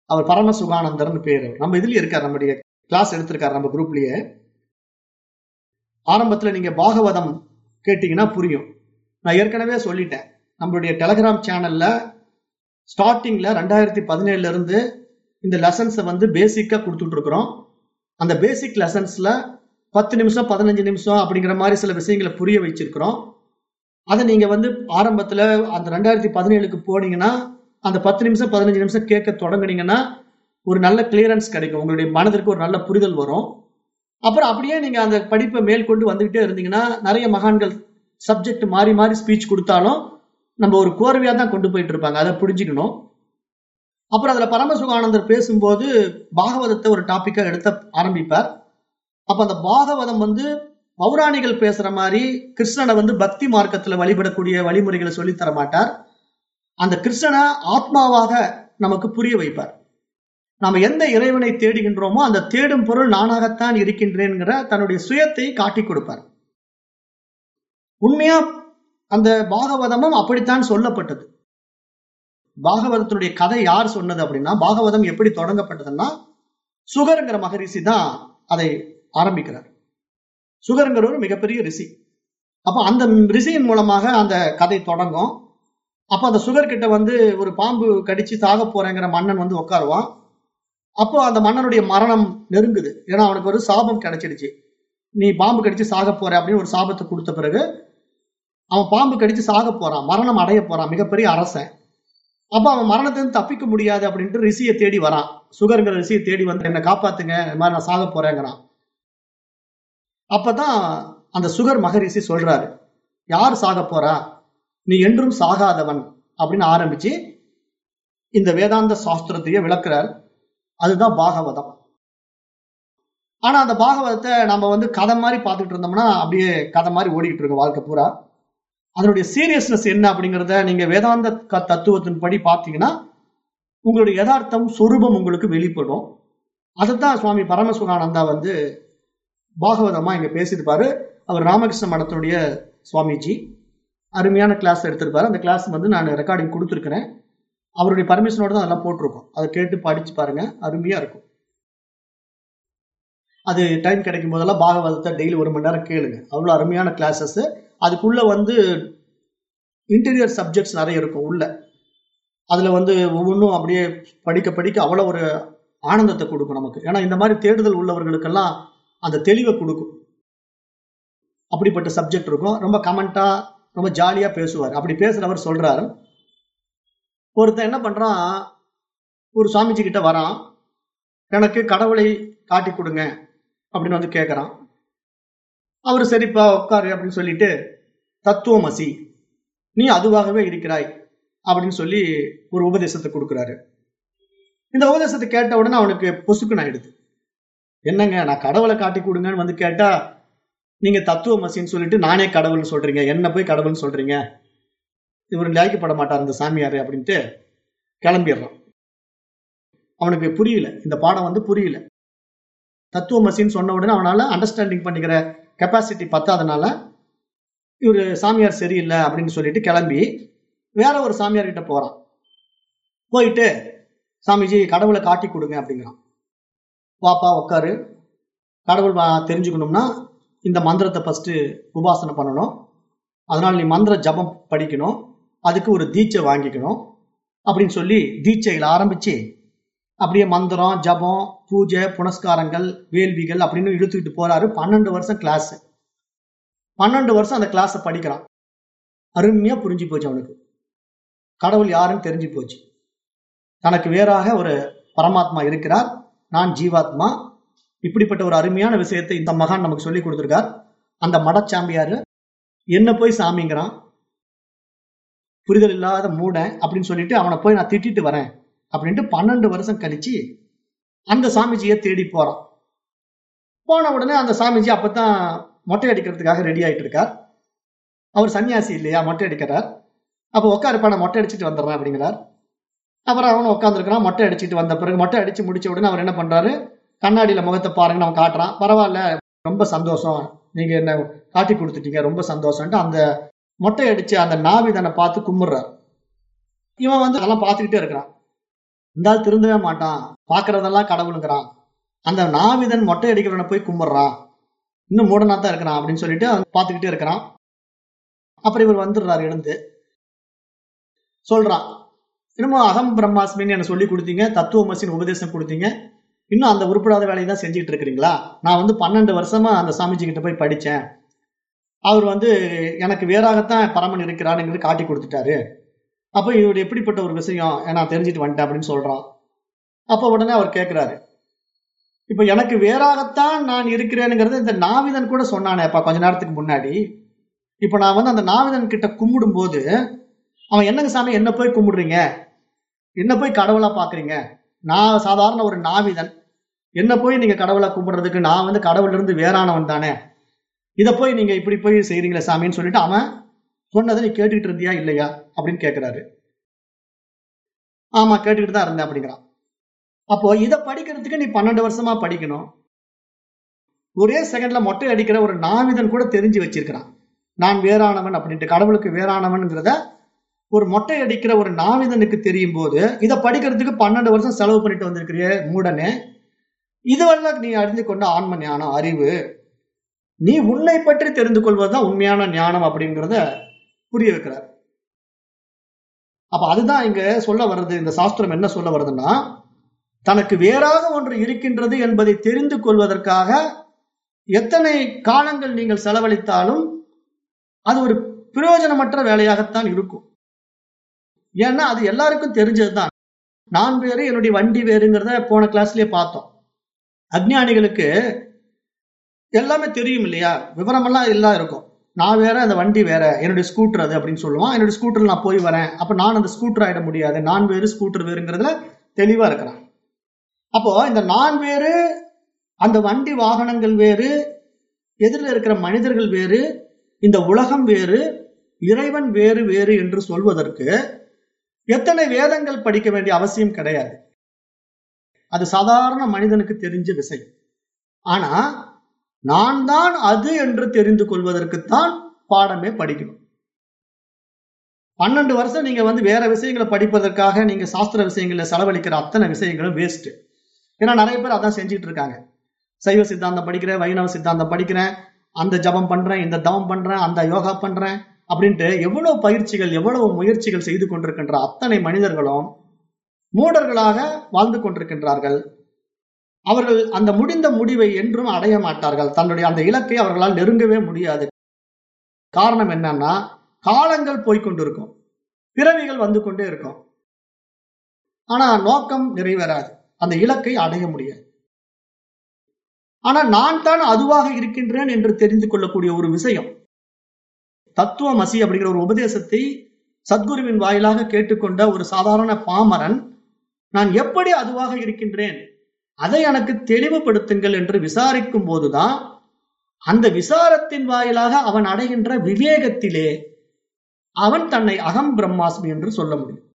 அவர் பரம சுகானந்தர்னு பேரு. நம்ம இதுலயே இருக்காரு நம்முடைய கிளாஸ் எடுத்திருக்காரு நம்ம குரூப்லயே ஆரம்பத்துல நீங்க பாகவதம் கேட்டீங்கன்னா புரியும். நான் ஏற்கனவே சொல்லிட்டேன். நம்மளுடைய டெலகிராம் சேனல்ல ஸ்டார்டிங்ல ரெண்டாயிரத்தி பதினேழுல இருந்து இந்த லெசன்ஸை வந்து பேசிக்கா கொடுத்துட்டு இருக்கிறோம் அந்த பேசிக் லெசன்ஸ்ல பத்து நிமிஷம் பதினஞ்சு நிமிஷம் அப்படிங்கிற மாதிரி சில விஷயங்களை புரிய வச்சிருக்கிறோம். அதை நீங்க வந்து ஆரம்பத்துல அந்த ரெண்டாயிரத்தி பதினேழுக்கு போனீங்கன்னா அந்த பத்து நிமிஷம் பதினஞ்சு நிமிஷம் கேட்க தொடங்குனீங்கன்னா ஒரு நல்ல கிளியரன்ஸ் கிடைக்கும். உங்களுடைய மனதிற்கு ஒரு நல்ல புரிதல் வரும். அப்புறம் அப்படியே நீங்க அந்த படிப்பை மேற்கொண்டு வந்துகிட்டே இருந்தீங்கன்னா நிறைய மகான்கள் சப்ஜெக்ட் மாறி மாறி ஸ்பீச் கொடுத்தாலும் நம்ம ஒரு கோர்வையா தான் கொண்டு போயிட்டு இருப்பாங்க. அதை புரிஞ்சுக்கணும். அப்புறம் அதுல பரமசுகானந்தர் பேசும்போது பாகவதத்தை ஒரு டாபிக்கா எடுத்த ஆரம்பிப்பார். அப்ப அந்த பாகவதம் வந்து பௌராணிகள் பேசுற மாதிரி கிருஷ்ணனை வந்து பக்தி மார்க்கத்துல வழிபடக்கூடிய வழிமுறைகளை சொல்லி தர மாட்டார். அந்த கிருஷ்ணனை ஆத்மாவாக நமக்கு புரிய வைப்பார். நாம எந்த இறைவனை தேடுகின்றோமோ அந்த தேடும் பொருள் நானாகத்தான் இருக்கின்றேங்கிற தன்னுடைய சுயத்தை காட்டி கொடுப்பார். உண்மையா அந்த பாகவதமும் அப்படித்தான் சொல்லப்பட்டது. பாகவதத்தினுடைய கதை யார் சொன்னது அப்படின்னா பாகவதம் எப்படி தொடங்கப்பட்டதுன்னா சுகருங்கிற மகரிஷி தான் அதை ஆரம்பிக்கிறார். சுகருங்கிற ஒரு மிகப்பெரிய ரிஷி. அப்போ அந்த ரிஷியின் மூலமாக அந்த கதை தொடங்கும். அப்போ அந்த சுகர் கிட்ட வந்து ஒரு பாம்பு கடிச்சு சாக போறேங்கிற மன்னன் வந்து உட்காருவான். அப்போ அந்த மன்னனுடைய மரணம் நெருங்குது. ஏன்னா அவனுக்கு ஒரு சாபம் கிடைச்சிடுச்சு. நீ பாம்பு கடிச்சு சாக போற அப்படின்னு ஒரு சாபத்தை கொடுத்த பிறகு அவன் பாம்பு கடிச்சு சாக போறான். மரணம் அடைய போறான். மிகப்பெரிய அரசன். அப்ப அவன் மரணத்திலிருந்து தப்பிக்க முடியாது அப்படின்ட்டு ரிஷியை தேடி வரான். சுகருங்கிற ரிசியை தேடி வந்து என்னை காப்பாத்துங்க. இந்த மாதிரி நான் சாக போறேங்கிறான். அப்பதான் அந்த சுகர் மகரிஷி சொல்றாரு யார் சாக போறா? நீ என்றும் சாகாதவன் அப்படின்னு ஆரம்பிச்சு இந்த வேதாந்த சாஸ்திரத்தையே விளக்குறார். அதுதான் பாகவதம். ஆனா அந்த பாகவதத்தை நம்ம வந்து கதை மாதிரி பார்த்துட்டு இருந்தோம்னா அப்படியே கதை மாதிரி ஓடிக்கிட்டு இருக்கோம் வாழ்க்கை பூரா. அதனுடைய சீரியஸ்னஸ் என்ன அப்படிங்கிறத நீங்க வேதாந்த க- தத்துவத்தின் படி பார்த்தீங்கன்னா உங்களுடைய யதார்த்தம் சொரூபம் உங்களுக்கு வெளிப்படும். அதுதான் சுவாமி பரமசுகானந்தா வந்து பாகவதமா இங்க பேசியிருப்பாரு அவர் ராமகிருஷ்ண மடத்தினுடைய சுவாமிஜி. அருமையான கிளாஸ் எடுத்திருப்பாரு. அந்த கிளாஸ் வந்து நான் ரெக்கார்டிங் கொடுத்துருக்கிறேன். அவருடைய பர்மிஷனோட தான் அதெல்லாம் போட்டிருக்கோம். அதை கேட்டு படிச்சு பாருங்க. அருமையா இருக்கும். அது டைம் கிடைக்கும் போதெல்லாம் பாகவதத்தை டெய்லி ஒரு மணி நேரம் கேளுங்க. அவ்வளோ அருமையான கிளாஸஸ் அதுக்குள்ள வந்து இன்டீரியர் சப்ஜெக்ட்ஸ் நிறைய இருக்கும் உள்ள. அதுல வந்து ஒவ்வொன்றும் அப்படியே படிக்க படிக்க அவ்வளோ ஒரு ஆனந்தத்தை கொடுக்கும் நமக்கு. ஏன்னா இந்த மாதிரி தேடுதல் உள்ளவர்களுக்கெல்லாம் அந்த தெளிவை கொடுக்கும். அப்படிப்பட்ட சப்ஜெக்ட் இருக்கும். ரொம்ப கமெண்டா ரொம்ப ஜாலியா பேசுவார். அப்படி பேசுறவர் சொல்றாரு. ஒருத்தன் என்ன பண்றான்? ஒரு சுவாமிஜி கிட்ட வரான். எனக்கு கடவுளை காட்டி கொடுங்க. அப்படின்னு வந்து கேட்கறான் அவர் சரிப்பா உட்காரு அப்படின்னு சொல்லிட்டு தத்துவமசி நீ அதுவாகவே இருக்கிறாய். அப்படின்னு சொல்லி ஒரு உபதேசத்தை கொடுக்குறாரு. இந்த உபதேசத்தை கேட்ட உடனே அவனுக்கு பொசுக்குன்னு ஆயிடுது. என்னங்க நான் கடவுளை காட்டி கொடுங்கன்னு வந்து கேட்டா நீங்க தத்துவமசின்னு சொல்லிட்டு நானே கடவுள்னு சொல்றீங்க. என்ன போய் கடவுள்னு சொல்றீங்க? இவர் லாய்க்கப்பட மாட்டார் இந்த சாமியாரு அப்படின்ட்டு கிளம்பிடுறான். அவனுக்கு புரியல. இந்த பாடம் வந்து புரியல. தத்துவ மசின்னு சொன்ன உடனே அவனால அண்டர்ஸ்டாண்டிங் பண்ணிக்கிற கெப்பாசிட்டி பத்தாதனால இவர் சாமியார் சரியில்லை அப்படின்னு சொல்லிட்டு கிளம்பி வேற ஒரு சாமியார் கிட்ட போறான். போயிட்டு சாமிஜி கடவுளை காட்டி கொடுங்க அப்படிங்கிறான். வாப்பா உட்காரு கடவுள் தெரிஞ்சுக்கணும்னா இந்த மந்திரத்தை ஃபஸ்ட்டு உபாசனை பண்ணணும். அதனால் நீ மந்திர ஜபம் படிக்கணும். அதுக்கு ஒரு தீட்சை வாங்கிக்கணும். அப்படின்னு சொல்லி தீட்சையில் ஆரம்பிச்சு அப்படியே மந்திரம் ஜபம் பூஜை புனஸ்காரங்கள் வேள்விகள் அப்படின்னு இழுத்துக்கிட்டு போகிறாரு பன்னெண்டு வருஷம் கிளாஸு பன்னெண்டு வருஷம் அந்த கிளாஸை படிக்கிறான். அருமையாக புரிஞ்சு போச்சு அவனுக்கு. கடவுள் யாருன்னு தெரிஞ்சு போச்சு. தனக்கு வேறாக ஒரு பரமாத்மா இருக்கிறார். நான் ஜீவாத்மா. இப்படிப்பட்ட ஒரு அருமையான விஷயத்தை இந்த மகான் நமக்கு சொல்லி கொடுத்துருக்கார். அந்த மடச்சாம்பியாரு என்ன போய் சாமிங்கிறான்? புரிதல் இல்லாத மூடை அப்படின்னு சொல்லிட்டு அவனை போய் நான் திட்டிட்டு வரேன் அப்படின்ட்டு பன்னெண்டு வருஷம் கழிச்சு அந்த சாமிஜியை தேடி போறான். போன உடனே அந்த சாமிஜி அப்பதான் மொட்டை அடிக்கிறதுக்காக ரெடி ஆயிட்டு இருக்கார். அவர் சன்னியாசி இல்லையா மொட்டை அடிக்கிறார். அப்போ உட்காருப்பா நான் மொட்டை அடிச்சுட்டு வந்துடுறேன் அப்படிங்கிறார். அப்புறம் அவனும் உட்காந்துருக்கிறான் மொட்டை அடிச்சுட்டு வந்த பிறகு மொட்டை அடிச்சு முடிச்ச உடனே அவர் என்ன பண்றாரு? கண்ணாடியில முகத்தை பாருங்கன்னு அவன் காட்டுறான். பரவாயில்ல ரொம்ப சந்தோஷம். நீங்க என்ன காட்டி கொடுத்துட்டீங்க ரொம்ப சந்தோஷம்ட்டு அந்த மொட்டை அடிச்சு அந்த நாவிதனை பார்த்து கும்பிடுறார். இவன் வந்து அதெல்லாம் பார்த்துக்கிட்டே இருக்கிறான். இந்த திருந்தவே மாட்டான். பாக்குறதெல்லாம் கடவுளுங்கிறான். அந்த நாவிதன் மொட்டை அடிக்கிறவனை போய் கும்பிடுறான். இன்னும் மூடனா தான் இருக்கிறான் அப்படின்னு சொல்லிட்டு அவன் பார்த்துக்கிட்டே இருக்கிறான். அப்புறம் இவர் வந்துடுறாரு எழுந்து. சொல்றான் இன்னமும் அகம் பிரம்மாஸ்மின்னு எனக்கு சொல்லி கொடுத்தீங்க தத்துவமசின்னு உபதேசம் கொடுத்தீங்க. இன்னும் அந்த உருப்படாத வேலையை தான் செஞ்சுட்டு இருக்கிறீங்களா? நான் வந்து பன்னெண்டு வருஷமா அந்த சாமிஜி கிட்ட போய் படித்தேன் அவர் வந்து எனக்கு வேறாகத்தான் பரமன் இருக்கிறாருங்கிறது காட்டி கொடுத்துட்டாரு. அப்போ இவர் எப்படிப்பட்ட ஒரு விஷயம்? நான் தெரிஞ்சுட்டு வந்துட்டேன் அப்படின்னு சொல்றான். அப்போ உடனே அவர் கேட்குறாரு இப்போ எனக்கு வேறாகத்தான் நான் இருக்கிறேனுங்கிறது இந்த நாவிதன் கூட சொன்னானேப்பா கொஞ்ச நேரத்துக்கு முன்னாடி. இப்போ நான் வந்து அந்த நாவிதன் கிட்ட கும்பிடும் போது அவன் என்னங்க சாமி என்ன போய் கும்பிடுறீங்க? என்ன போய் கடவுளா பாக்குறீங்க? நான் சாதாரண ஒரு நாவிதன். என்ன போய் நீங்க கடவுளை கும்பிடுறதுக்கு நான் வந்து கடவுள்ல இருந்து வேறானவன் தானே? இதை போய் நீங்க இப்படி போய் செய்றீங்களே சாமின்னு சொல்லிட்டு அவன் சொன்னதை நீ கேட்டுக்கிட்டு இருந்தியா இல்லையா அப்படின்னு கேட்கிறாரு ஆமா கேட்டுக்கிட்டு தான் இருந்தேன் அப்படிங்கிறான். அப்போ இதை படிக்கிறதுக்கு நீ பன்னெண்டு வருஷமா படிக்கணும். ஒரே செகண்ட்ல மொட்டை அடிக்கிற ஒரு நாவிதன் கூட தெரிஞ்சு வச்சிருக்கிறான். நான் வேறானவன் அப்படின்ட்டு கடவுளுக்கு வேறானவன்ங்கிறத ஒரு மொட்டை அடிக்கிற ஒரு நாவிதனுக்கு தெரியும் போது இதை படிக்கிறதுக்கு பன்னெண்டு வருஷம் செலவு பண்ணிட்டு வந்திருக்கிறிய மூடனே. இதுவெல்லாம் நீ அறிந்து கொண்ட ஆன்ம ஞானம் அறிவு. நீ உன்னை பற்றி தெரிந்து கொள்வதுதான் உண்மையான ஞானம் அப்படிங்கிறத புரிய வைக்கிறார் அப்ப அதுதான் இங்க சொல்ல வர்றது இந்த சாஸ்திரம் என்ன சொல்ல வருதுன்னா தனக்கு வேறாக ஒன்று இருக்கின்றது என்பதை தெரிந்து கொள்வதற்காக எத்தனை காலங்கள் நீங்கள் செலவழித்தாலும் அது ஒரு பிரயோஜனமற்ற வேலையாகத்தான் இருக்கும். ஏன்னா அது எல்லாருக்கும் தெரிஞ்சதுதான். நான் வேறு என்னுடைய வண்டி வேறுங்கிறத போன கிளாஸ்லயே பார்த்தோம். அஜ்ஞானிகளுக்கு எல்லாமே தெரியும் இல்லையா? விவரமெல்லாம் எல்லாம் இருக்கும். நான் வேற அந்த வண்டி வேற என்னுடைய ஸ்கூட்டர் அது அப்படின்னு சொல்லுவான். என்னுடைய ஸ்கூட்டர்ல நான் போய் வரேன். அப்ப நான் அந்த ஸ்கூட்டர் ஆயிட முடியாது. நான் வேறு ஸ்கூட்டர் வேறுங்கிறதுல தெளிவா இருக்கிறான். அப்போ இந்த நான் வேறு அந்த வண்டி வாகனங்கள் வேறு எதிரில் இருக்கிற மனிதர்கள் வேறு இந்த உலகம் வேறு இறைவன் வேறு வேறு என்று சொல்வதற்கு எத்தனை வேதங்கள் படிக்க வேண்டிய அவசியம் கிடையாது. அது சாதாரண மனிதனுக்கு தெரிஞ்ச விஷயம் ஆனா நான் தான் அது என்று தெரிந்து கொள்வதற்குத்தான் பாடமே படிக்கணும். பன்னெண்டு வருஷம் நீங்க வந்து வேற விஷயங்களை படிப்பதற்காக நீங்க சாஸ்திர விஷயங்களை செலவழிக்கிற அத்தனை விஷயங்களும் வேஸ்ட் ஏன்னா நிறைய பேர் அதான் செஞ்சுட்டு இருக்காங்க. சைவ சித்தாந்தம் படிக்கிறேன் வைணவ சித்தாந்தம் படிக்கிறேன் அந்த ஜபம் பண்றேன் இந்த தவம் பண்றேன் அந்த யோகா பண்றேன் அப்படின்ட்டு எவ்வளவு பயிற்சிகள் எவ்வளவு முயற்சிகள் செய்து கொண்டிருக்கின்ற அத்தனை மனிதர்களும் மூடர்களாக வாழ்ந்து கொண்டிருக்கின்றார்கள். அவர்கள் அந்த முடிந்த முடிவை என்றும் அடைய மாட்டார்கள். தன்னுடைய அந்த இலக்கை அவர்களால் நெருங்கவே முடியாது. காரணம் என்னன்னா காலங்கள் போய்கொண்டிருக்கும் பிறவிகள் வந்து கொண்டே இருக்கும். ஆனா நோக்கம் நிறைவேறாது. அந்த இலக்கை அடைய முடியாது. ஆனா நான் தான் அதுவாக இருக்கின்றேன் என்று தெரிந்து கொள்ளக்கூடிய ஒரு விஷயம். தத்துவமசி அப்படிங்கிற ஒரு உபதேசத்தை சத்குருவின் வாயிலாக கேட்டுக்கொண்ட ஒரு சாதாரண பாமரன் நான் எப்படி அதுவாக இருக்கின்றேன்? அதை எனக்கு தெளிவுபடுத்துங்கள் என்று விசாரிக்கும் போதுதான் அந்த விசாரத்தின் வாயிலாக அவன் அடைகின்ற விவேகத்திலே அவன் தன்னை அகம் பிரம்மாஸ்மி என்று சொல்ல முடியும்.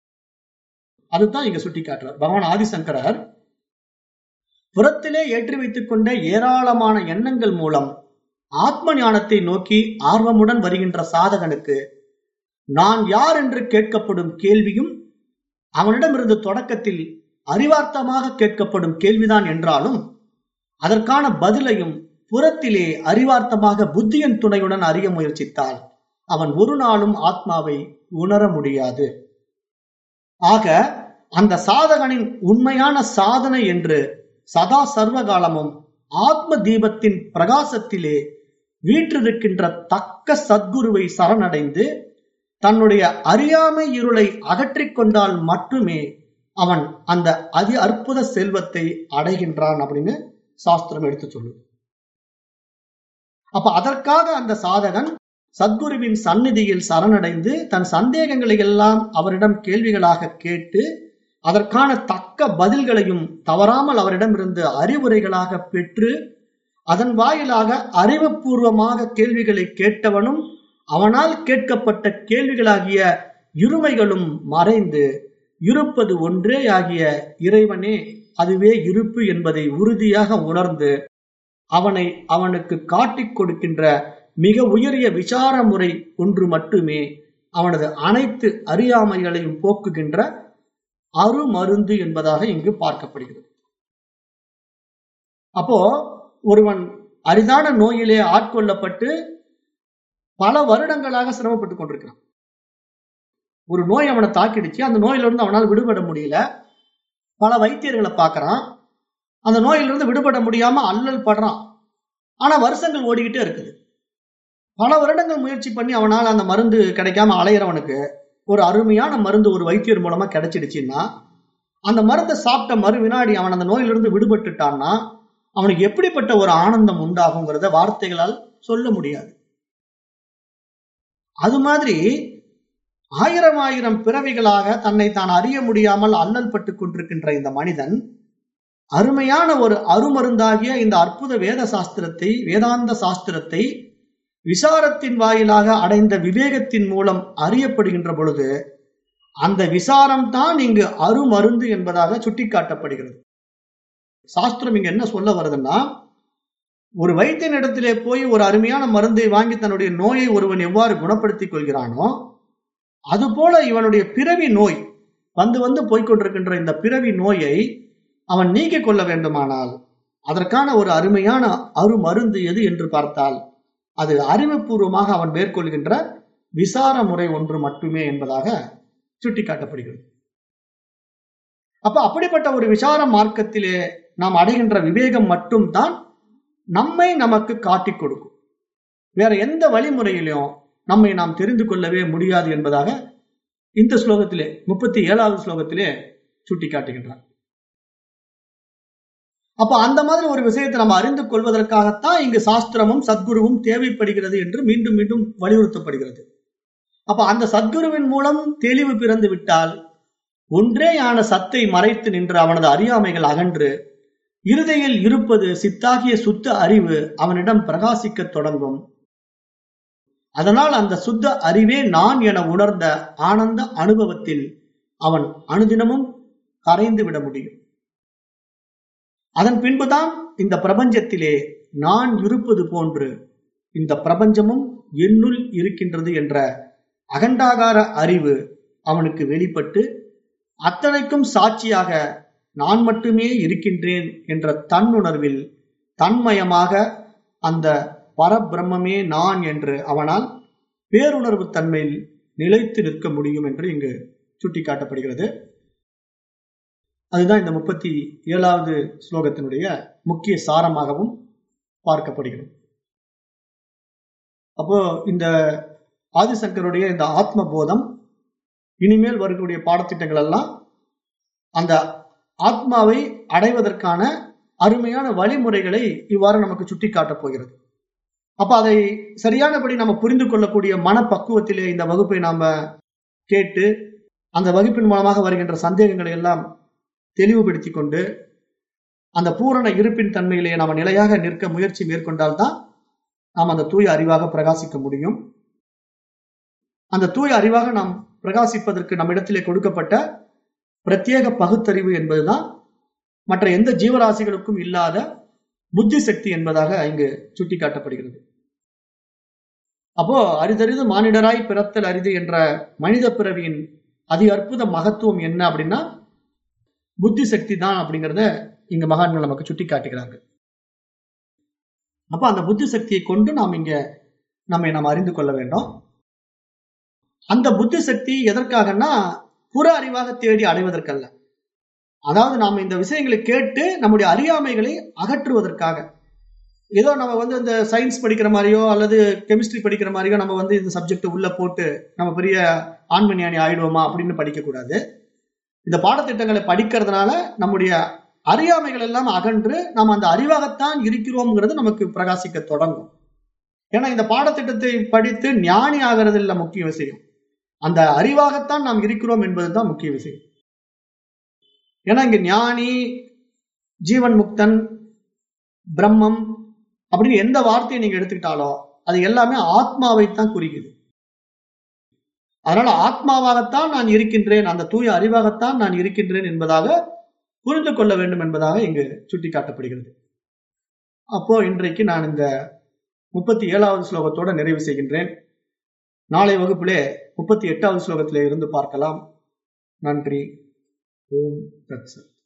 அதுதான் இங்க சுட்டி காட்டுறார் பகவான் ஆதிசங்கரர் புறத்திலே ஏற்றி வைத்துக் கொண்ட ஏராளமான எண்ணங்கள் மூலம் ஆத்ம ஞானத்தை நோக்கி ஆர்வமுடன் வருகின்ற சாதகனுக்கு நான் யார் என்று கேட்கப்படும் கேள்வியும் அவனிடமிருந்து தொடக்கத்தில் அறிவார்த்தமாக கேட்கப்படும் கேள்விதான் என்றாலும் அதற்கான பதிலையும் புறத்திலே அறிவார்த்தமாக புத்தியின் துணையுடன் அறிய முயற்சித்தால் அவன் ஒரு நாளும் ஆத்மாவை உணர முடியாது. ஆக அந்த சாதகனின் உண்மையான சாதனை என்று சதா சர்வகாலமும் ஆத்ம தீபத்தின் பிரகாசத்திலே வீற்றிருக்கின்ற தக்க சத்குருவை சரணடைந்து தன்னுடைய அறியாமை இருளை அகற்றிக் கொண்டால் மட்டுமே அவன் அந்த அதி அற்புத செல்வத்தை அடைகின்றான் அப்படின்னு சாஸ்திரம் எடுத்து சொல்லுது. அப்ப அதற்காக அந்த சாதகன் சத்குருவின் சந்நிதியில் சரணடைந்து தன் சந்தேகங்களை எல்லாம் அவரிடம் கேள்விகளாக கேட்டு அதற்கான தக்க பதில்களையும் தவறாமல் அவரிடமிருந்து அறிவுரைகளாக பெற்று அதன் வாயிலாக அறிவுபூர்வமாக கேள்விகளை கேட்டவனும் அவனால் கேட்கப்பட்ட கேள்விகளாகிய இருமைகளும் மறைந்து இருப்பது ஒன்றே ஆகிய இறைவனே அதுவே இருப்பு என்பதை உறுதியாக உணர்ந்து அவனை அவனுக்கு காட்டிக் கொடுக்கின்ற மிக உயரிய விசார முறை ஒன்று மட்டுமே அவனது அனைத்து அறியாமைகளையும் போக்குகின்ற அருமருந்து என்பதாக இங்கு பார்க்கப்படுகிறது. அப்போ ஒருவன் அரிதான நோயிலே ஆட்கொள்ளப்பட்டு பல வருடங்களாக சிரமப்பட்டு கொண்டிருக்கிறான். ஒரு நோய் அவனை தாக்கிடுச்சு. அந்த நோயிலிருந்து அவனால் விடுபட முடியல. பல வைத்தியர்களை பார்க்கறான். அந்த நோயிலிருந்து விடுபட முடியாம அல்லல் படுறான். ஆனா வருஷங்கள் ஓடிக்கிட்டே இருக்குது. பல வருடங்கள் முயற்சி பண்ணி அவனால் அந்த மருந்து கிடைக்காம அலையிறவனுக்கு ஒரு அருமையான மருந்து ஒரு வைத்தியர் மூலமா கிடைச்சிடுச்சுன்னா அந்த மருந்தை சாப்பிட்ட மறு வினாடி அவன் அந்த நோயிலிருந்து விடுபட்டுட்டான்னா அவனுக்கு எப்படிப்பட்ட ஒரு ஆனந்தம் உண்டாகுங்கிறத வார்த்தைகளால் சொல்ல முடியாது. அது மாதிரி ஆயிரம் ஆயிரம் பிறவிகளாக தன்னை தான் அறிய முடியாமல் அல்லல் பட்டு கொண்டிருக்கின்ற இந்த மனிதன் அருமையான ஒரு அருமருந்தாகிய இந்த அற்புத வேத சாஸ்திரத்தை வேதாந்த சாஸ்திரத்தை விசாரத்தின் வாயிலாக அடைந்த விவேகத்தின் மூலம் அறியப்படுகின்ற பொழுது அந்த விசாரம் தான் இங்கு அருமருந்து என்பதாக சுட்டிக்காட்டப்படுகிறது. சாஸ்திரம் இங்க என்ன சொல்ல வருதுன்னா ஒரு வைத்தியனிடத்திலே போய் ஒரு அருமையான மருந்தை வாங்கி தன்னுடைய நோயை ஒருவன் எவ்வாறு குணப்படுத்திக் கொள்கிறானோ அதுபோல இவனுடைய பிறவி நோய் வந்து வந்து போய்கொண்டிருக்கின்ற இந்த பிறவி நோயை அவன் நீக்கிக் கொள்ள வேண்டுமானால் அதற்கான ஒரு அருமையான அருமருந்து எது என்று பார்த்தால் அது அறிவுபூர்வமாக அவன் மேற்கொள்கின்ற விசார முறை ஒன்று மட்டுமே என்பதாக சுட்டிக்காட்டப்படுகிறது. அப்ப அப்படிப்பட்ட ஒரு விசார மார்க்கத்திலே நாம் அடைகின்ற விவேகம் மட்டும்தான் நம்மை நமக்கு காட்டிக் கொடுக்கும். வேற எந்த வழிமுறையிலும் நம்மை நாம் தெரிந்து கொள்ளவே முடியாது என்பதாக இந்த ஸ்லோகத்திலே முப்பத்தி ஏழாவது ஸ்லோகத்திலே சுட்டி காட்டுகின்றார் அப்ப அந்த மாதிரி ஒரு விஷயத்தை நம்ம அறிந்து கொள்வதற்காகத்தான் இங்கு சாஸ்திரமும் சத்குருவும் தேவைப்படுகிறது என்று மீண்டும் மீண்டும் வலியுறுத்தப்படுகிறது. அப்ப அந்த சத்குருவின் மூலம் தெளிவு பிறந்து விட்டால் ஒன்றேயான சத்தை மறைத்து நின்ற அவனது அறியாமைகள் அகன்று இருதையில் இருப்பது சித்தாகிய சுத்த அறிவு அவனிடம் பிரகாசிக்க தொடங்கும். அதனால் அந்த சுத்த அறிவே நான் என உணர்ந்த ஆனந்த அனுபவத்தில் அவன் அனுதினமும் கரைந்து விட முடியும். அதன் பின்புதான் இந்த பிரபஞ்சத்திலே நான் இருப்பது போன்று இந்த பிரபஞ்சமும் என்னுள் இருக்கின்றது என்ற அகண்டாகார அறிவு அவனுக்கு வெளிப்பட்டு அத்தனைக்கும் சாட்சியாக நான் மட்டுமே இருக்கின்றேன் என்ற தன்னுணர்வில் தன்மயமாக அந்த பரபிரம்மே நான் என்று அவனால் பேருணர்வு தன்மையில் நிலைத்து நிற்க முடியும் என்று இங்கு சுட்டிக்காட்டப்படுகிறது. அதுதான் இந்த முப்பத்தி ஏழாவது ஸ்லோகத்தினுடைய முக்கிய சாரமாகவும் பார்க்கப்படுகிறது. அப்போ இந்த ஆதிசங்கருடைய இந்த ஆத்ம போதம் இனிமேல் வரக்கூடிய பாடத்திட்டங்கள் எல்லாம் அந்த ஆத்மாவை அடைவதற்கான அருமையான வழிமுறைகளை இவ்வாறு நமக்கு சுட்டி காட்டப் போகிறது. அப்ப அதை சரியானபடி நம்ம புரிந்து கொள்ளக்கூடிய மனப்பக்குவத்திலே இந்த வகுப்பை நாம கேட்டு அந்த வகுப்பின் மூலமாக வருகின்ற சந்தேகங்களை எல்லாம் தெளிவுபடுத்தி கொண்டு அந்த பூரண இருப்பின் தன்மையிலேயே நாம நிலையாக நிற்க முயற்சி மேற்கொண்டால்தான் நாம் அந்த தூய அறிவாக பிரகாசிக்க முடியும். அந்த தூய அறிவாக நாம் பிரகாசிப்பதற்கு நம்மிடத்திலே கொடுக்கப்பட்ட பிரத்யேக பகுத்தறிவு என்பதுதான் மற்ற எந்த ஜீவராசிகளுக்கும் இல்லாத புத்தி சக்தி என்பதாக இங்கு சுட்டிக்காட்டப்படுகிறது. அப்போ அரிதறிது மானிடராய் பிறத்தல் அரிது என்ற மனித பிறவியின் அதி அற்புத மகத்துவம் என்ன அப்படின்னா புத்தி சக்தி தான் அப்படிங்கிறத இங்க மகான்கள் நமக்கு சுட்டி காட்டுகிறாங்க அப்ப அந்த புத்தி சக்தியை கொண்டு நாம் இங்க நம்மை நாம் அறிந்து கொள்ள வேண்டும். அந்த புத்தி சக்தி எதற்காகன்னா புற அறிவாக தேடி அடைவதற்கல்ல. அதாவது நாம் இந்த விஷயங்களை கேட்டு நம்முடைய அறியாமைகளை அகற்றுவதற்காக. ஏதோ நம்ம வந்து இந்த சயின்ஸ் படிக்கிற மாதிரியோ அல்லது கெமிஸ்ட்ரி படிக்கிற மாதிரியோ நம்ம வந்து இந்த சப்ஜெக்ட் உள்ள போட்டு நம்ம பெரிய ஆண்மஞானி ஆயிடுவோமா அப்படின்னு படிக்கக்கூடாது. இந்த பாடத்திட்டங்களை படிக்கிறதுனால நம்முடைய அறியாமைகள் எல்லாம் அகன்று நாம் அந்த அறிவாகத்தான் இருக்கிறோம்ங்கிறது நமக்கு பிரகாசிக்க தொடங்கும். ஏன்னா இந்த பாடத்திட்டத்தை படித்து ஞானி ஆகிறது இல்லை முக்கிய விஷயம். அந்த அறிவாகத்தான் நாம் இருக்கிறோம் என்பதுதான் முக்கிய விஷயம். ஏன்னா இங்க ஞானி ஜீவன் முக்தன் பிரம்மம் அப்படின்னு எந்த வார்த்தையை நீங்க எடுத்துக்கிட்டாலோ அது எல்லாமே ஆத்மாவைத்தான் குறிக்குது. அதனால ஆத்மாவாகத்தான் நான் இருக்கின்றேன் அந்த தூய அறிவாகத்தான் நான் இருக்கின்றேன் என்பதாக புரிந்து கொள்ள வேண்டும் என்பதாக இங்கு சுட்டிக்காட்டப்படுகிறது. அப்போ இன்றைக்கு நான் இந்த முப்பத்தி ஏழாவது ஸ்லோகத்தோட நிறைவு செய்கின்றேன். நாளை வகுப்பிலே முப்பத்தி எட்டாவது ஸ்லோகத்திலே இருந்து பார்க்கலாம். நன்றி. ஓம் தத்சத்